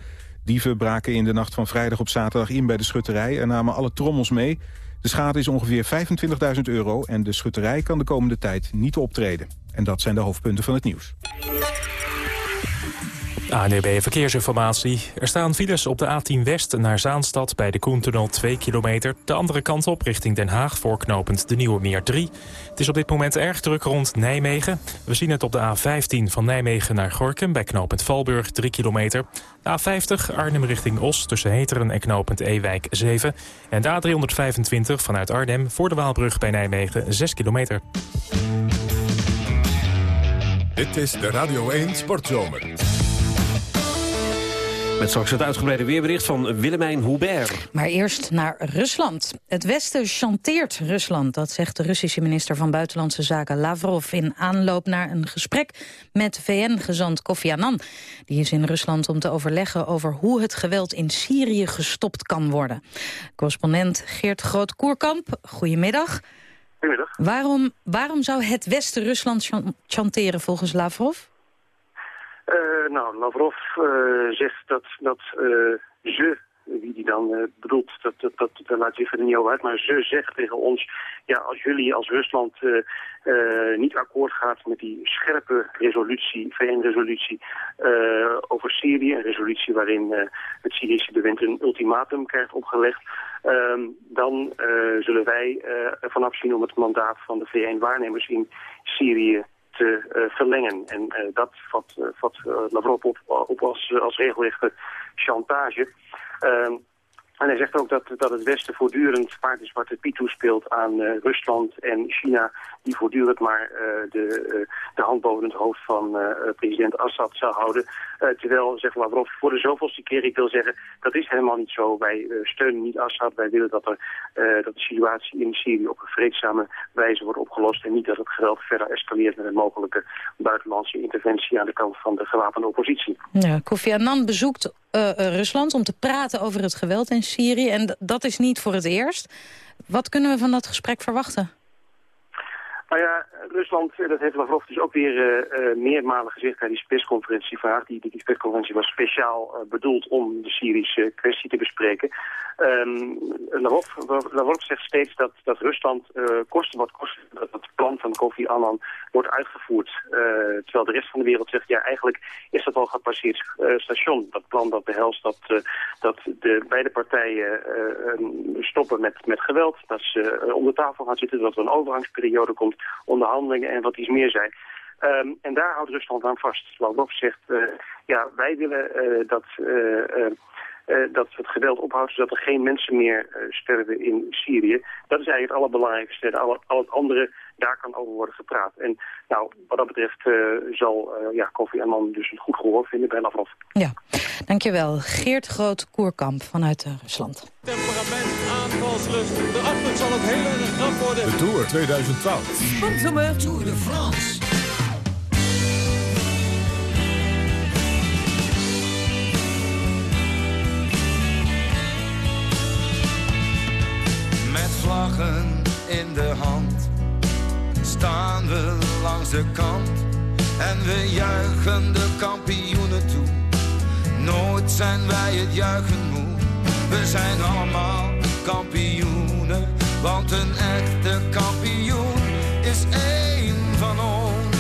Speaker 4: Dieven braken in de nacht van vrijdag op zaterdag in bij de schutterij... en namen alle trommels mee... De schade is ongeveer 25.000 euro en de schutterij kan de komende tijd niet optreden. En dat zijn de hoofdpunten van het nieuws.
Speaker 6: ANDB Verkeersinformatie. Er staan files op de A10 West naar Zaanstad bij de Koentunnel 2 kilometer. De andere kant op richting Den Haag voorknopend de Nieuwe Meer 3. Het is op dit moment erg druk rond Nijmegen. We zien het op de A15 van Nijmegen naar Gorkum bij knooppunt Valburg 3 kilometer. De A50 Arnhem richting Os tussen Heteren en knooppunt Ewijk 7. En de A325 vanuit Arnhem voor de Waalbrug bij Nijmegen 6 kilometer.
Speaker 1: Dit is de Radio 1 Sportzomer.
Speaker 3: Met straks het uitgebreide weerbericht van Willemijn Hubert.
Speaker 2: Maar eerst naar Rusland. Het Westen chanteert Rusland, dat zegt de Russische minister van Buitenlandse Zaken Lavrov... in aanloop naar een gesprek met VN-gezant Kofi Annan. Die is in Rusland om te overleggen over hoe het geweld in Syrië gestopt kan worden. Correspondent Geert Groot-Koerkamp, goedemiddag.
Speaker 18: Goedemiddag.
Speaker 2: Waarom, waarom zou het Westen Rusland chanteren volgens Lavrov?
Speaker 18: Uh, nou, Lavrov uh, zegt dat, dat uh, ze, wie die dan bedoelt, dat, dat, dat, dat laat zich er niet over uit, maar ze zegt tegen ons, ja, als jullie als Rusland niet akkoord gaat met die scherpe resolutie, VN-resolutie over Syrië, een resolutie waarin het Syrische bewind een ultimatum krijgt opgelegd, ehm, dan zullen wij ervan afzien om het mandaat van de VN-waarnemers in Syrië te uh, verlengen. En uh, dat vat, uh, vat Lavrov op, op als, als regelrechte chantage. En hij zegt ook dat, dat het Westen voortdurend paard in zwarte piet toespeelt aan uh, Rusland en China... die voortdurend maar uh, de, uh, de hand boven het hoofd van president Assad zou houden. terwijl, zegt Lavrov, voor de zoveelste keer, ik wil zeggen... dat is helemaal niet zo. Wij steunen niet Assad. Wij willen dat, er, dat de situatie in Syrië op een vreedzame wijze wordt opgelost... en niet dat het geweld verder escaleert met een mogelijke buitenlandse interventie... aan de kant van de gewapende oppositie.
Speaker 2: Ja, Kofi Annan bezoekt Rusland om te praten over het geweld in Syrië. En dat is niet voor het eerst. Wat kunnen we van dat gesprek verwachten?
Speaker 18: Nou ja, Rusland, eh, dat heeft Lavrov dus ook weer uh, uh, meermalen gezegd tijdens die persconferentie vandaag. Die, die persconferentie was speciaal uh, bedoeld om de Syrische kwestie te bespreken. Um, Lavrov, Lavrov zegt steeds dat, dat Rusland kosten wat kost, dat het plan van Kofi Annan wordt uitgevoerd. terwijl de rest van de wereld zegt, ja eigenlijk is dat al gepasseerd station. Dat plan dat behelst dat, dat de beide partijen stoppen met, met geweld. Dat ze om de tafel gaan zitten, dat er een overgangsperiode komt onderhandelingen en wat iets meer zijn. Um, en daar houdt Rusland aan vast. Lavrov zegt, uh, ja, wij willen uh, dat, uh, dat het geweld ophoudt, zodat er geen mensen meer sterven in Syrië. Dat is eigenlijk het allerbelangrijkste. Al, al het andere, daar kan over worden gepraat. En nou, wat dat betreft eh, zal eh, ja, en man dus een goed gehoor vinden bij Lavrov.
Speaker 2: Ja, dankjewel. Geert Groot-Koerkamp vanuit eh, Rusland.
Speaker 8: Temperament, aanvalslust, de afloop zal het heel erg knap worden.
Speaker 1: De Tour 2012.
Speaker 14: Sponsor Tour de France.
Speaker 19: Met vlaggen kant. En we juichen de kampioenen toe. Nooit zijn wij het juichen moe. We zijn allemaal kampioenen. Want een echte kampioen is één van ons.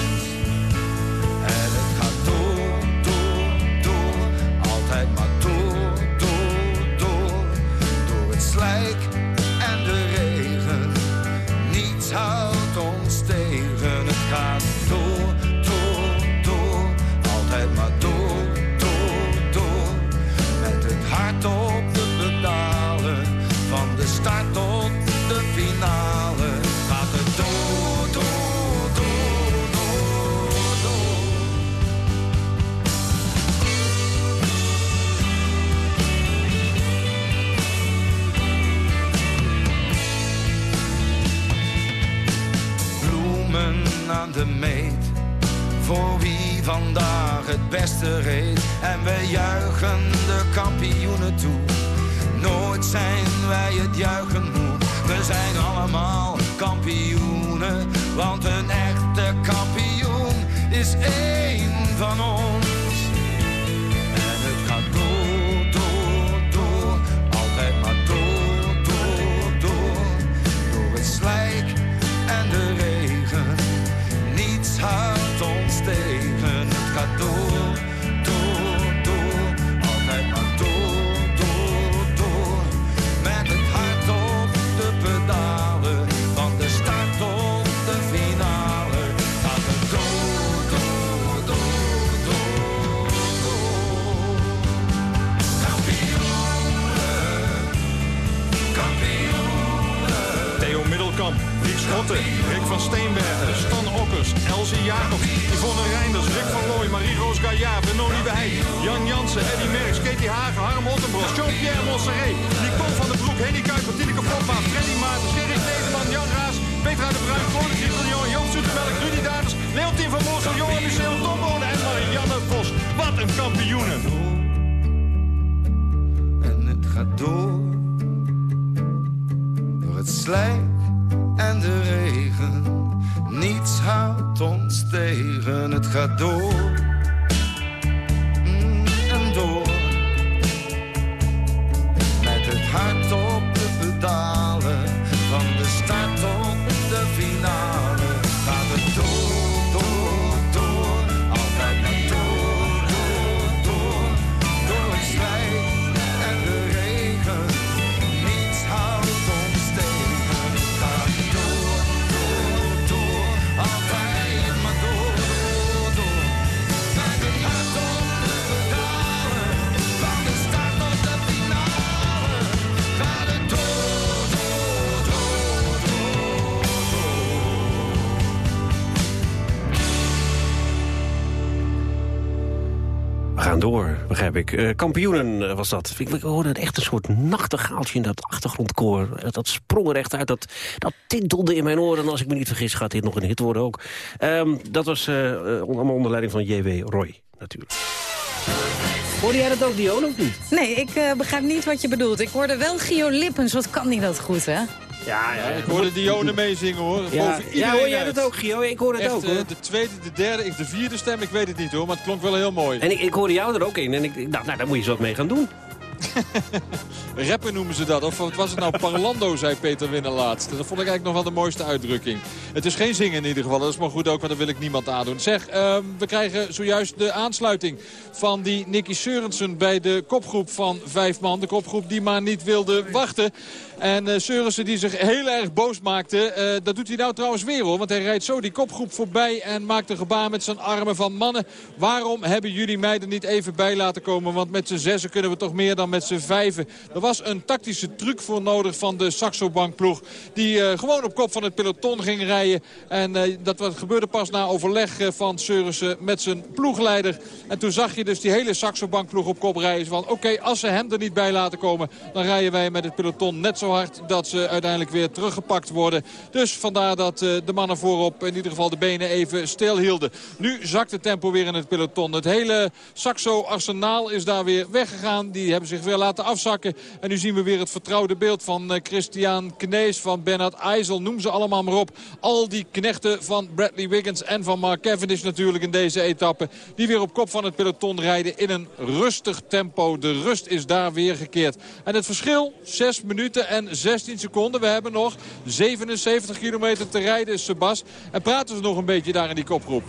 Speaker 19: En het gaat door, door, door. Altijd maar door, door, door. Door het slijk start
Speaker 20: Jansen, Eddy Merckx, Katie Hagen, Harm Ottenbros, Jean-Pierre Montserrat, Nicole van der Broek, Henny Kuiper, Tineke Popma, Freddy Maarten, Gerrit Nedeman, Jan Raas, Petra de Bruin, Claude Gillion, Joop Zoetemelk, Rudy Davis, Leontien van Moorsel, Johan Museum, Tom Bonen en Marianne Vos. Wat een kampioenen!
Speaker 19: En het gaat door. Door het slijk en de regen. Niets houdt ons tegen. Het gaat door.
Speaker 3: Gaan door, begrijp ik. Eh, kampioenen eh, was dat. Ik, ik hoorde echt een soort nachtegaaltje in dat achtergrondkoor. Eh, dat sprong er echt uit. Dat, dat tintelde in mijn oren. En als ik me niet vergis, gaat dit nog een hit worden ook. Ehm, dat was allemaal onder leiding van J.W. Roy, natuurlijk. Hoorde jij dat ook, Dion, of niet?
Speaker 2: Nee, ik eh, begrijp niet wat je bedoelt. Ik hoorde wel Gio Lippens, wat kan die dat goed, hè?
Speaker 3: Ja,
Speaker 8: Ja, ik hoorde Dione meezingen hoor.
Speaker 3: Ja. Hoor jij dat ook, Gio? Ik hoor het
Speaker 8: Echt,
Speaker 3: ook,
Speaker 8: eh,
Speaker 3: hoor.
Speaker 8: De tweede, de derde, de vierde stem, ik weet het niet hoor, maar het klonk wel heel mooi.
Speaker 3: En ik, ik hoorde jou er ook in. En ik ik dacht, nou, daar moet je zo wat mee gaan doen.
Speaker 8: Rappen noemen ze dat. Of wat was het nou? Parlando, zei Peter Winnen laatst. Dat vond ik eigenlijk nog wel de mooiste uitdrukking. Het is geen zingen in ieder geval. Dat is maar goed ook, want dat wil ik niemand aandoen. Zeg, ehm, we krijgen zojuist de aansluiting van die Nicky Seurensen bij de kopgroep van vijf man. De kopgroep die maar niet wilde wachten. En Seurensen die zich heel erg boos maakte. eh, dat doet hij nou trouwens weer hoor. Want hij rijdt zo die kopgroep voorbij en maakt een gebaar met zijn armen van mannen. Waarom hebben jullie mij er niet even bij laten komen? Want met z'n zessen kunnen we toch meer dan met z'n vijven. Er was een tactische truc voor nodig van de Saxo Bankploeg. Die eh, gewoon op kop van het peloton ging rijden. En dat gebeurde pas na overleg van Seurissen met zijn ploegleider. En toen zag je dus die hele Saxo Bankploeg op kop rijden. Van oké, als ze hem er niet bij laten komen... dan rijden wij met het peloton net zo hard dat ze uiteindelijk weer teruggepakt worden. Dus vandaar dat eh, de mannen voorop in ieder geval de benen even stil hielden. Nu zakt het tempo weer in het peloton. Het hele Saxo-arsenaal is daar weer weggegaan. Die hebben zich weer laten afzakken. En nu zien we weer het vertrouwde beeld van uh, Christian Knees, van Bernard IJssel. Noem ze allemaal maar op. Al die knechten van Bradley Wiggins en van Mark Cavendish natuurlijk in deze etappe. Die weer op kop van het peloton rijden in een rustig tempo. De rust is daar weer gekeerd. En het verschil, 6 minuten en 16 seconden. We hebben nog 77 kilometer te rijden, Sebas. En praten ze nog een beetje daar in die kopgroep.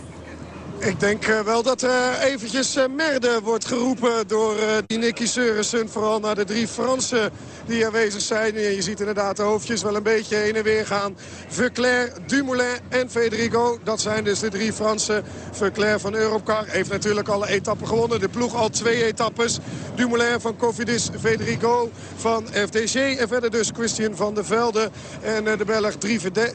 Speaker 12: Ik denk uh, wel dat uh, eventjes uh, merde wordt geroepen door die Nicky Seurissen. Vooral naar de drie Fransen die aanwezig zijn. Je ziet inderdaad de hoofdjes wel een beetje heen en weer gaan. Verclair, Dumoulin en Federico. Dat zijn dus de drie Fransen. Verclair van Europcar heeft natuurlijk alle etappen gewonnen. De ploeg al twee etappes. Dumoulin van Cofidis, Federico van FDG. En verder dus Christian van der Velde. En de Belg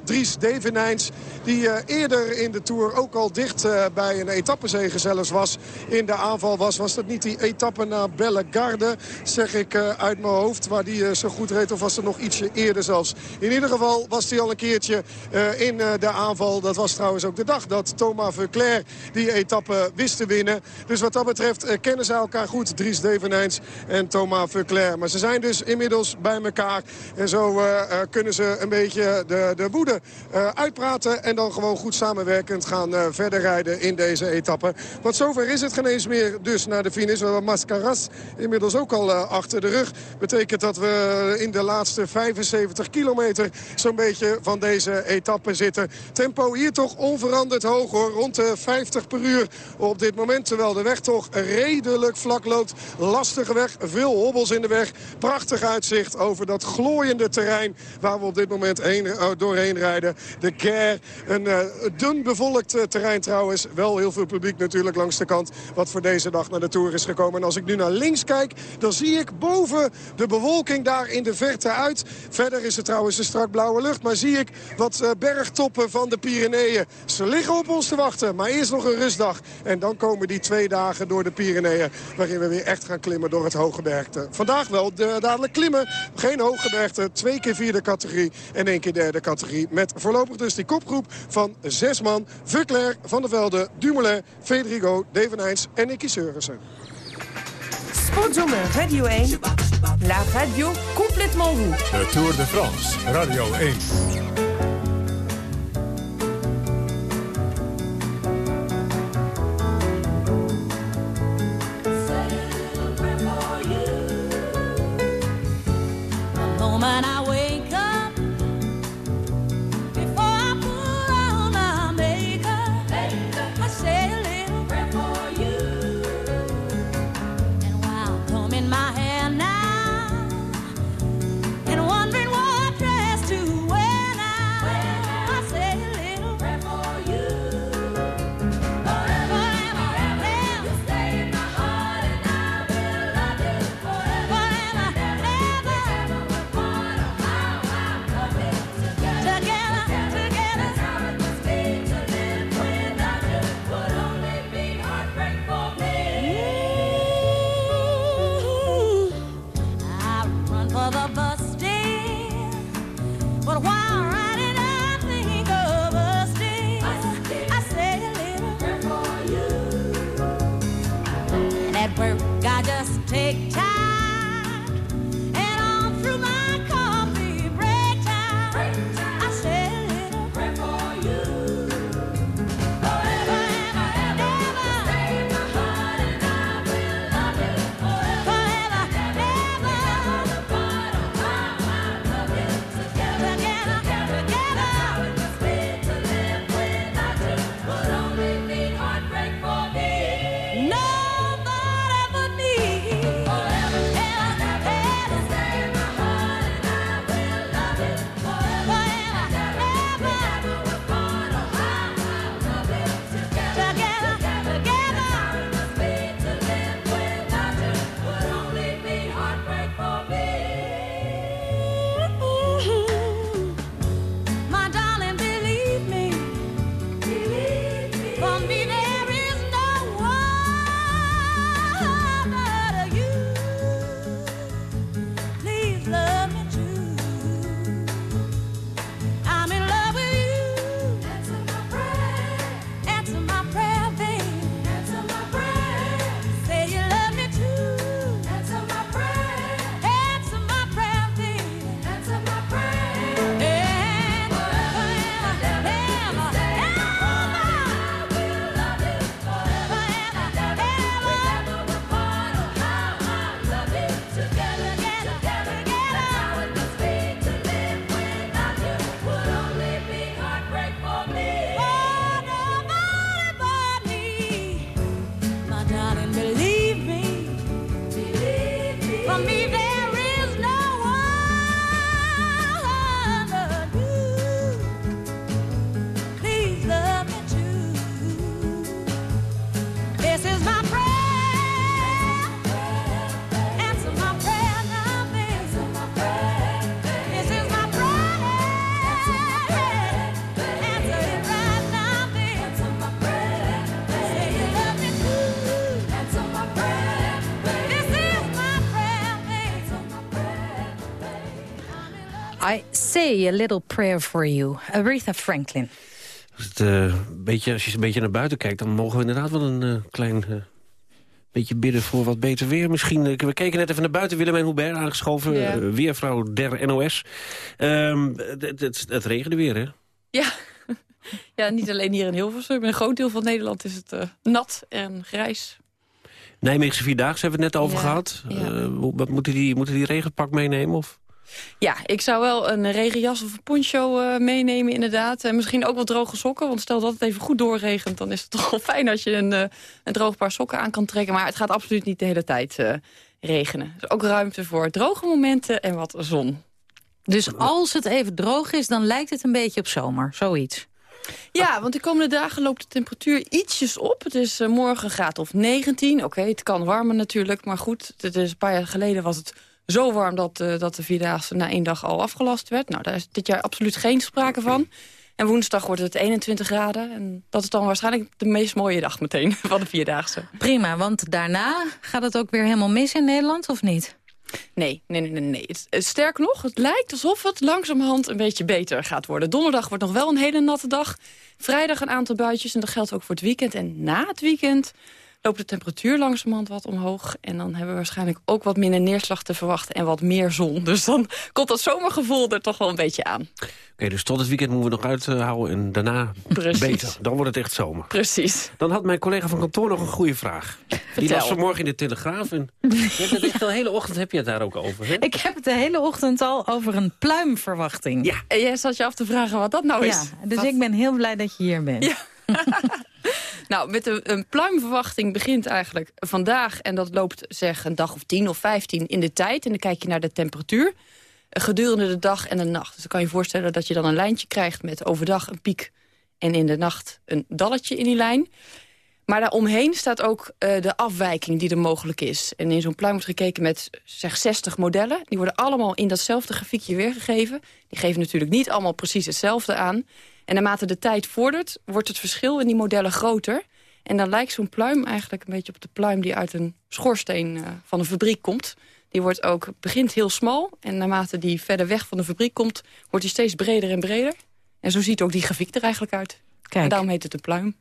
Speaker 12: Dries Devenijns. Die eerder in de Tour ook al dicht bij een etappezege zelfs was in de aanval was. Was dat niet die etappe naar Bellegarde, zeg ik uh, uit mijn hoofd, waar die uh, zo goed reed. Of was er nog ietsje eerder zelfs. In ieder geval was hij al een keertje uh, in de aanval. Dat was trouwens ook de dag dat Thomas Verclair die etappe wist te winnen. Dus wat dat betreft kennen ze elkaar goed. Dries Devenijns en Thomas Verclair. Maar ze zijn dus inmiddels bij elkaar. En zo kunnen ze een beetje de, de woede uitpraten. En dan gewoon goed samenwerkend gaan verder rijden in de deze etappe. Want zover is het geen eens meer dus naar de finish. We hebben Mascaras inmiddels ook al uh, achter de rug. Betekent dat we in de laatste 75 kilometer zo'n beetje van deze etappe zitten. Tempo hier toch onveranderd hoog hoor. Rond de 50 per uur op dit moment. Terwijl de weg toch redelijk vlak loopt. Lastige weg, veel hobbels in de weg. Prachtig uitzicht over dat glooiende terrein waar we op dit moment heen, uh, doorheen rijden. De Ger, een uh, dun bevolkt terrein trouwens. Wel heel veel publiek natuurlijk langs de kant wat voor deze dag naar de Tour is gekomen. En als ik nu naar links kijk, dan zie ik boven de bewolking daar in de verte uit. Verder is het trouwens een strak blauwe lucht. Maar zie ik wat uh, bergtoppen van de Pyreneeën. Ze liggen op ons te wachten, maar eerst nog een rustdag. En dan komen die twee dagen door de Pyreneeën. Waarin we weer echt gaan klimmen door het hooggebergte. Vandaag wel de, dadelijk klimmen. Geen hooggebergte, twee keer vierde categorie en één keer derde categorie. Met voorlopig dus die kopgroep van zes man. Verclair, Van der Velde, Dumoulin, Federico, Devenijns en Nicky Seurissen.
Speaker 14: Sportzomer Radio 1, la radio complètement vous.
Speaker 1: De Tour de France, Radio 1.
Speaker 21: moment I wake I say a little prayer for you.
Speaker 2: Aretha Franklin.
Speaker 3: Als, het, een beetje, als je een beetje naar buiten kijkt... dan mogen we inderdaad wel een eh, klein eh, beetje bidden voor wat beter weer. Misschien, we keken net even naar buiten. Willemijn Hubert aangeschoven,
Speaker 22: Ja.
Speaker 3: weervrouw der NOS. Ehm, het, het, het regende weer, hè?
Speaker 22: Ja. ja, niet alleen hier in Hilversum. In een groot deel van Nederland is het eh, nat en grijs.
Speaker 3: Nijmeegse Vierdaagse hebben we het net over
Speaker 22: Ja,
Speaker 3: gehad.
Speaker 22: ja.
Speaker 3: Eh, hoe- wat moeten die, moeten die regenpak meenemen? Of?
Speaker 22: Ja, ik zou wel een regenjas of een poncho eh, meenemen inderdaad. En misschien ook wat droge sokken. Want stel dat het even goed doorregent... dan is het toch wel fijn als je een, eh, een droog paar sokken aan kan trekken. Maar het gaat absoluut niet de hele tijd eh, regenen. Is ook ruimte voor droge momenten en wat zon.
Speaker 2: Dus als het even droog is, dan lijkt het een beetje op zomer. Zoiets.
Speaker 22: Ja, want de komende dagen loopt de temperatuur ietsjes op. Het is morgen graad of 19. Oké, het kan warmer natuurlijk, maar goed. Het is een paar jaar geleden was het zo warm dat, eh, dat de Vierdaagse na één dag al afgelast werd. Nou, daar is dit jaar absoluut geen sprake van. En woensdag wordt het 21 graden. En dat is dan waarschijnlijk de meest mooie dag meteen van de Vierdaagse.
Speaker 2: Prima, want daarna gaat het ook weer helemaal mis in Nederland, of niet?
Speaker 22: Nee, nee, nee, nee. het- sterk nog, het lijkt alsof het langzamerhand een beetje beter gaat worden. Donderdag wordt nog wel een hele natte dag. Vrijdag een aantal buitjes en dat geldt ook voor het weekend. En na het weekend loopt de temperatuur langzamerhand wat omhoog. En dan hebben we waarschijnlijk ook wat minder neerslag te verwachten en wat meer zon. Dus dan komt dat zomergevoel er toch wel een beetje aan.
Speaker 3: Oké, dus tot het weekend moeten we nog uithouden en daarna
Speaker 22: Precies.
Speaker 3: beter. Dan wordt het echt zomer.
Speaker 22: Precies.
Speaker 3: Dan had mijn collega van kantoor nog een goede vraag. Die
Speaker 22: Vertel.
Speaker 3: las vanmorgen in de Telegraaf. En je hebt het echt de hele ochtend heb je het daar ook over. Hè?
Speaker 2: Ik heb het de hele ochtend al over een pluimverwachting.
Speaker 3: Ja.
Speaker 22: En jij zat je af te vragen wat dat nou is.
Speaker 2: Ja, dus
Speaker 22: Wat-
Speaker 2: ik ben heel blij dat je hier bent.
Speaker 22: Nou, met een, pluimverwachting begint eigenlijk vandaag... en dat loopt zeg een dag of 10 of 15 in de tijd. En dan kijk je naar de temperatuur eh, gedurende de dag en de nacht. Dus dan kan je je voorstellen dat je dan een lijntje krijgt... met overdag een piek en in de nacht een dalletje in die lijn. Maar daaromheen staat ook eh, de afwijking die er mogelijk is. En in zo'n pluim wordt gekeken met zeg 60 modellen. Die worden allemaal in datzelfde grafiekje weergegeven. Die geven natuurlijk niet allemaal precies hetzelfde aan. En naarmate de tijd vordert, wordt het verschil in die modellen groter. En dan lijkt zo'n pluim eigenlijk een beetje op de pluim... die uit een schoorsteen eh, van een fabriek komt. Die wordt ook, begint heel smal. En naarmate die verder weg van de fabriek komt... wordt die steeds breder en breder. En zo ziet ook die grafiek er eigenlijk uit.
Speaker 2: Kijk.
Speaker 22: En daarom heet het een pluim.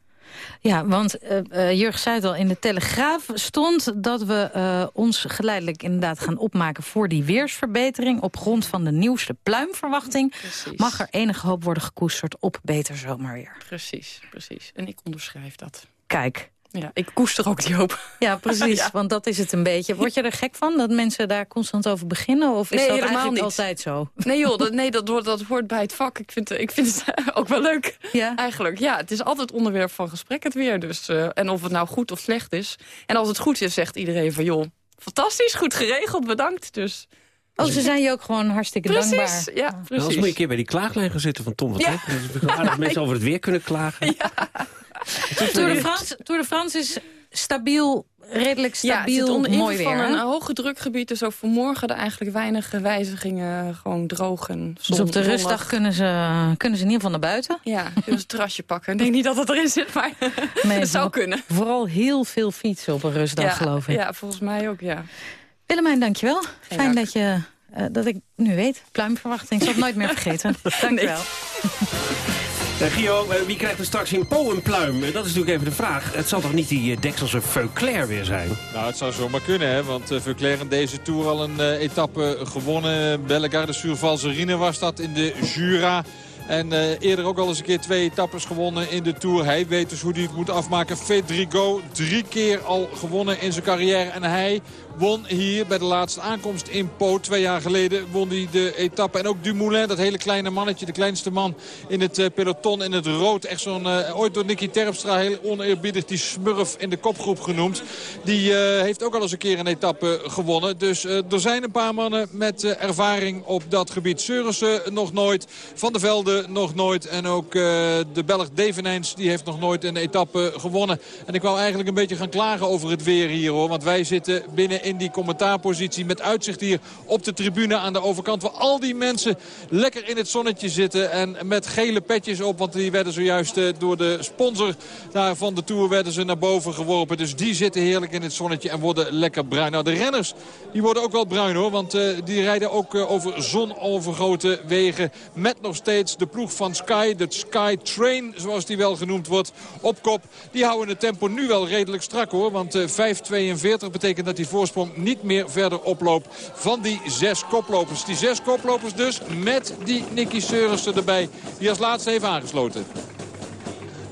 Speaker 2: Ja, want eh, Jurg zei het al, in de Telegraaf stond dat we eh, ons geleidelijk inderdaad gaan opmaken voor die weersverbetering. Op grond van de nieuwste pluimverwachting mag er enige hoop worden gekoesterd op beter zomerweer.
Speaker 22: Precies, precies. En ik onderschrijf dat.
Speaker 2: Kijk.
Speaker 22: Ja, ik koester ook die hoop.
Speaker 2: Ja, precies,
Speaker 22: Ja.
Speaker 2: want dat is het een beetje. Word je er gek van dat mensen daar constant over beginnen? Of is
Speaker 22: Nee,
Speaker 2: dat
Speaker 22: helemaal
Speaker 2: eigenlijk
Speaker 22: niet.
Speaker 2: altijd zo?
Speaker 22: Nee joh, dat, nee, dat, hoort, dat hoort bij het vak. Ik vind, ik vind het ook wel leuk.
Speaker 2: Ja.
Speaker 22: Eigenlijk, ja. Het is altijd onderwerp van gesprek het weer. Dus, eh, en of het nou goed of slecht is. En als het goed is, zegt iedereen van joh, fantastisch, goed geregeld, bedankt. Dus...
Speaker 2: Oh, ze zijn je ook gewoon hartstikke
Speaker 22: Precies,
Speaker 2: dankbaar.
Speaker 22: ja,
Speaker 3: Nou,
Speaker 22: precies.
Speaker 3: Anders moet je een keer bij die klaaglijn gaan zitten van Tom. Wat
Speaker 22: Ja.
Speaker 3: is aardig dat mensen over het weer kunnen klagen.
Speaker 2: Tour de France, Tour de France is stabiel, redelijk
Speaker 22: Ja, het
Speaker 2: stabiel,
Speaker 22: zit onder
Speaker 2: mooi weer.
Speaker 22: van een hoge drukgebied. Dus ook vanmorgen er eigenlijk weinig wijzigingen. Gewoon droog en zon.
Speaker 2: Dus op de rustdag kunnen ze, kunnen ze in ieder geval naar buiten.
Speaker 22: Ja, kunnen ze een terrasje pakken. Ik denk niet dat het erin zit, maar
Speaker 2: Nee,
Speaker 22: dat zou kunnen.
Speaker 2: Vooral heel veel fietsen op een rustdag,
Speaker 22: ja,
Speaker 2: geloof ik.
Speaker 22: Ja, volgens mij ook, ja.
Speaker 2: Willemijn, dankjewel. Fijn
Speaker 22: dank.
Speaker 2: dat, je, eh, dat ik nu weet. Pluimverwachting, ik zal het nooit meer vergeten. Dankjewel.
Speaker 3: Eh, Gio, eh, wie krijgt er straks in Po een pluim? Eh, Dat is natuurlijk even de vraag. Het zal toch niet die Dekselse Veuclair weer zijn?
Speaker 8: Nou, het zou zomaar kunnen, hè? want uh, Verclair in deze Tour al een etappe gewonnen. Bellegarde sur Valserine was dat in de Jura. En eerder ook al eens een keer twee etappes gewonnen in de Tour. Hij weet dus hoe hij het moet afmaken. Federico, drie keer al gewonnen in zijn carrière. En hij won hier bij de laatste aankomst in Po. Twee jaar geleden won hij de etappe. En ook Dumoulin, dat hele kleine mannetje, de kleinste man in het eh, peloton in het rood. Echt zo'n, eh, ooit door Nicky Terpstra heel oneerbiedig die smurf in de kopgroep genoemd. Die eh, heeft ook al eens een keer een etappe gewonnen. Dus er zijn een paar mannen met ervaring op dat gebied. Seurissen nog nooit, Van der Velde nog nooit. En ook de Belg Devenijns, die heeft nog nooit een etappe gewonnen. En ik wou eigenlijk een beetje gaan klagen over het weer hier hoor. Want wij zitten binnen in die commentaarpositie met uitzicht hier op de tribune aan de overkant. Waar al die mensen lekker in het zonnetje zitten en met gele petjes op. Want die werden zojuist eh, door de sponsor van de Tour werden ze naar boven geworpen. Dus die zitten heerlijk in het zonnetje en worden lekker bruin. Nou, de renners die worden ook wel bruin hoor. Want eh, die rijden ook eh, over zonovergoten wegen. Met nog steeds de ploeg van Sky, de Sky Train zoals die wel genoemd wordt, op kop. Die houden het tempo nu wel redelijk strak hoor. Want eh, 5.42 betekent dat die voorsprong niet meer verder oploopt van die zes koplopers. Die zes koplopers dus met die Nicky Seurissen erbij. Die als laatste heeft aangesloten.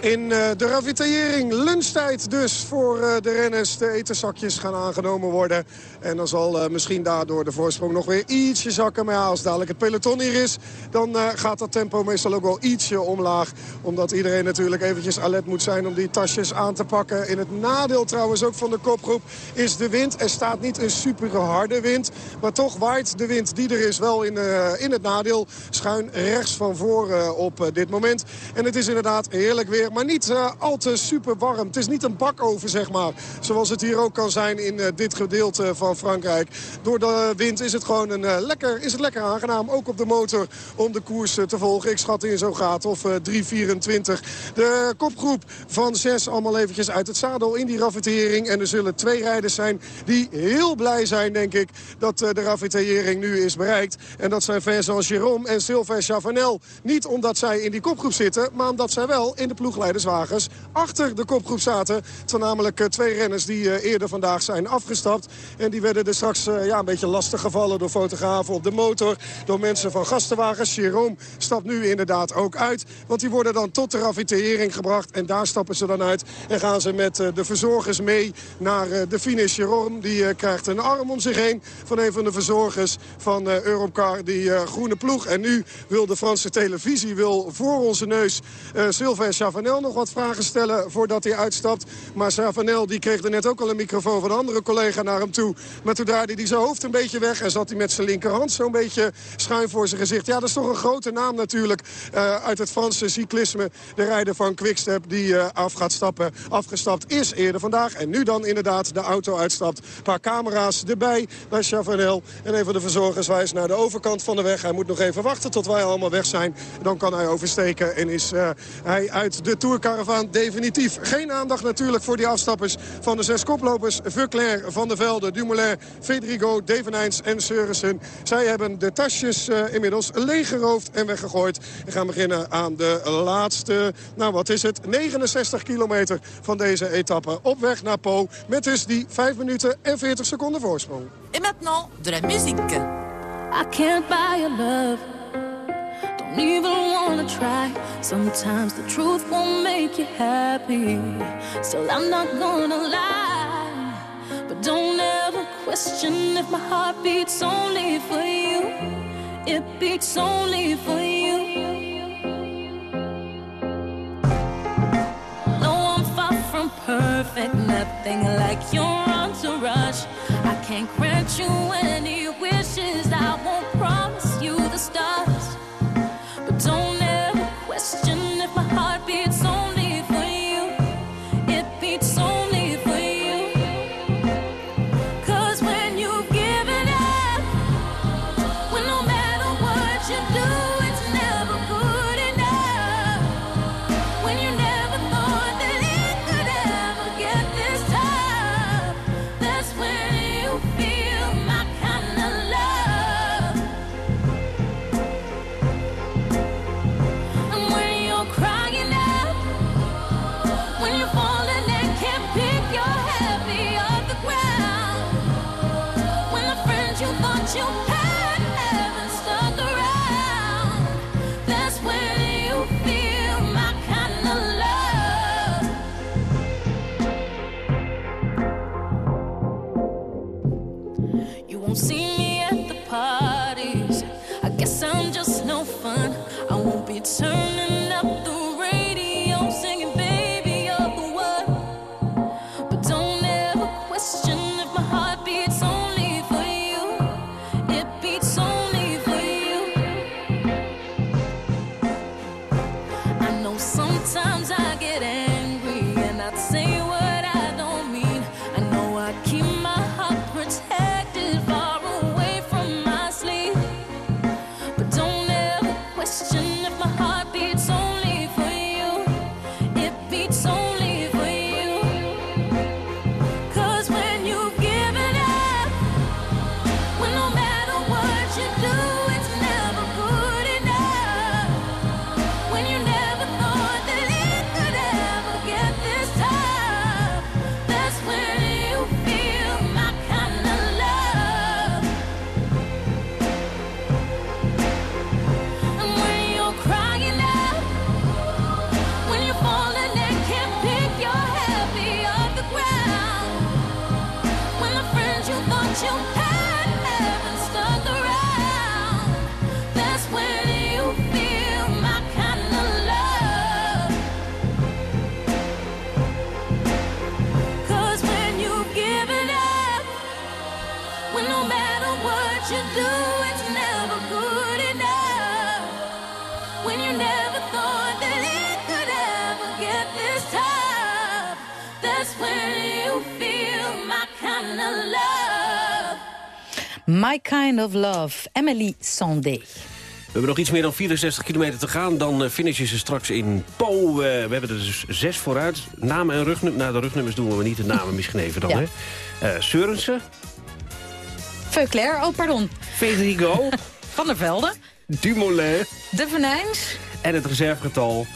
Speaker 12: In eh, de ravitaillering, lunchtijd dus voor eh, de renners. De etenzakjes gaan aangenomen worden. En dan zal eh, misschien daardoor de voorsprong nog weer ietsje zakken. Maar ja, als dadelijk het peloton hier is, dan eh, gaat dat tempo meestal ook wel ietsje omlaag. Omdat iedereen natuurlijk eventjes alert moet zijn om die tasjes aan te pakken. In het nadeel trouwens ook van de kopgroep is de wind. Er staat niet een super harde wind. Maar toch waait de wind die er is wel in, eh, in het nadeel. Schuin rechts van voren op dit moment. En het is inderdaad heerlijk weer. Maar niet al te super warm. Het is niet een bakoven zeg maar. Zoals het hier ook kan zijn in dit gedeelte van Frankrijk. Door de wind is het gewoon een, eh, lekker, is het lekker aangenaam. Ook op de motor om de koers eh, te volgen. Ik schat in zo'n gaat of eh, 3.24. De kopgroep van zes allemaal eventjes uit het zadel in die ravitaillering. En er zullen twee rijders zijn die heel blij zijn denk ik dat eh, de ravitaillering nu is bereikt. En dat zijn Vincent Jérôme en Sylvain Chavanel. Niet omdat zij in die kopgroep zitten, maar omdat zij wel in de ploegleiderswagens achter de kopgroep zaten. Het zijn namelijk eh, twee renners die eh, eerder vandaag zijn afgestapt. En die werden er straks eh, ja, een beetje lastig gevallen door fotografen op de motor. Door mensen van gastenwagens. Jérôme stapt nu inderdaad ook uit. Want die worden dan tot de ravitaillering gebracht. En daar stappen ze dan uit. En gaan ze met eh, de verzorgers mee naar eh, de finish. Jérôme die krijgt een arm om zich heen van een van de verzorgers van Europcar. Die groene ploeg. En nu wil de Franse televisie wil voor onze neus Sylvain Chavanel nog wat vragen stellen voordat hij uitstapt. Maar Chavanel die kreeg er net ook al een microfoon van een andere collega naar hem toe. Maar toen draaide hij zijn hoofd een beetje weg en zat hij met zijn linkerhand zo'n beetje schuin voor zijn gezicht. Ja, dat is toch een grote naam natuurlijk eh, uit het Franse cyclisme. De rijder van Quickstep die eh, af gaat stappen, afgestapt is eerder vandaag. En nu dan inderdaad de auto uitstapt. Een paar camera's erbij bij Chavanel. En een van de verzorgers wijst naar de overkant van de weg. Hij moet nog even wachten tot wij allemaal weg zijn. Dan kan hij oversteken en is eh, hij uit de Tourcaravaan definitief. Geen aandacht natuurlijk voor die afstappers van de zes koplopers. Verclair, Van der Velde, Dumoulin, Federico, Devenijns en Seurissen. Zij hebben de tasjes eh, inmiddels leeggeroofd en weggegooid. En gaan beginnen aan de laatste, nou wat is het, 69 kilometer van deze etappe. Op weg naar Po met dus die 5 minuten en 40 seconden voorsprong.
Speaker 16: Et maintenant, de la musique.
Speaker 21: I can't buy your love. Don't even wanna try. Sometimes the truth won't make you happy. Still, I'm not gonna lie. But don't ever question if my heart beats only for you. It beats only for you. No, I'm far from perfect, nothing like your My Kind of Love,
Speaker 2: Emily Sandé.
Speaker 3: We hebben nog iets meer dan 64 kilometer te gaan. Dan uh, finishen ze straks in Po. Uh, we hebben er dus zes vooruit. Namen en rugnummers. Nou, de rugnummers doen we niet. De namen misschien even dan,
Speaker 2: Ja.
Speaker 3: hè. Uh, Seurensen.
Speaker 2: Veuclair, oh pardon.
Speaker 3: Federico.
Speaker 2: Van der Velde.
Speaker 3: Dumoulin.
Speaker 2: De Venijns.
Speaker 3: En het reservegetal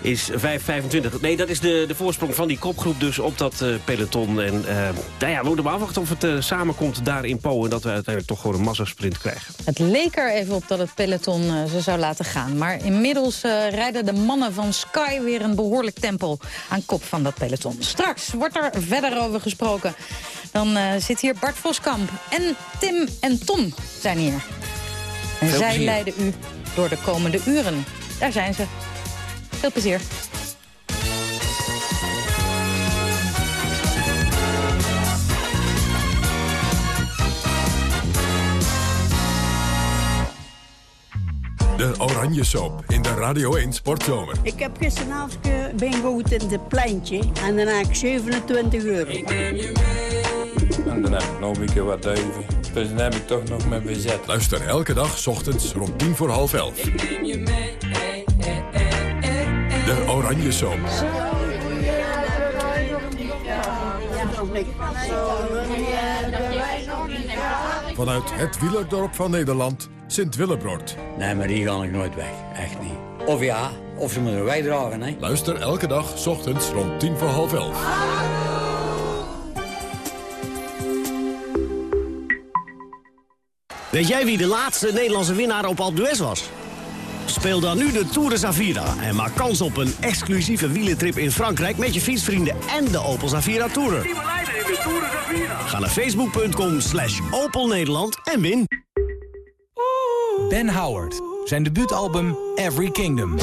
Speaker 3: is 5,25. Nee, dat is de, de voorsprong van die kopgroep dus op dat eh, peloton. En eh, nou ja, we moeten maar afwachten of het eh, samenkomt daar in Po... en dat we uiteindelijk toch gewoon een massasprint krijgen.
Speaker 2: Het leek er even op dat het peloton ze zou laten gaan. Maar inmiddels rijden de mannen van Sky weer een behoorlijk tempo aan kop van dat peloton. Straks wordt er verder over gesproken. Dan zit hier Bart Voskamp en Tim en Tom zijn hier. En
Speaker 3: Veel
Speaker 2: zij
Speaker 3: plezier.
Speaker 2: leiden u door de komende uren. Daar zijn ze. Veel plezier.
Speaker 1: De Oranje Soap in de Radio 1 Sportzomer.
Speaker 23: Ik heb gisteravond bingo in het pleintje en daarna heb ik 27 euro.
Speaker 24: En dan heb ik nog een keer wat duiven. Dus dan heb ik toch nog mijn bezet.
Speaker 1: Luister elke dag 's ochtends rond tien voor half elf. De Oranje Soap. Vanuit het wielerdorp van Nederland, Sint-Willebroord.
Speaker 25: Nee, maar die ga ik nooit weg. Echt niet. Of ja, of ze moeten wij dragen, hè.
Speaker 1: Luister elke dag 's ochtends rond tien voor half elf.
Speaker 26: Weet jij wie de laatste Nederlandse winnaar op Alpe d'Huez was? Speel dan nu de Tour de Zavira en maak kans op een exclusieve wielentrip in Frankrijk... met je fietsvrienden en de Opel Zavira Tourer. Ga naar facebook.com slash Opel Nederland en win.
Speaker 27: Ben Howard. Zijn debuutalbum Every Kingdom.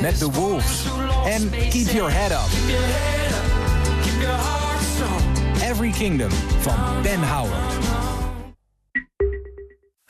Speaker 27: Met The Wolves. En Keep Your Head Up. Every Kingdom van Ben Howard.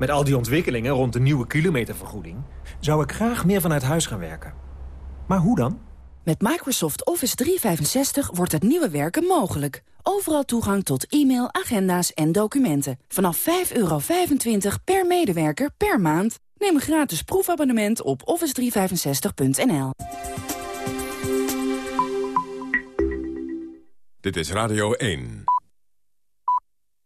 Speaker 28: Met al die ontwikkelingen rond de nieuwe kilometervergoeding... zou ik graag meer vanuit huis gaan werken. Maar hoe dan?
Speaker 29: Met Microsoft Office 365 wordt het nieuwe werken mogelijk. Overal toegang tot e-mail, agenda's en documenten. Vanaf 5,25 per medewerker per maand. Neem een gratis proefabonnement op office365.nl.
Speaker 1: Dit is Radio 1.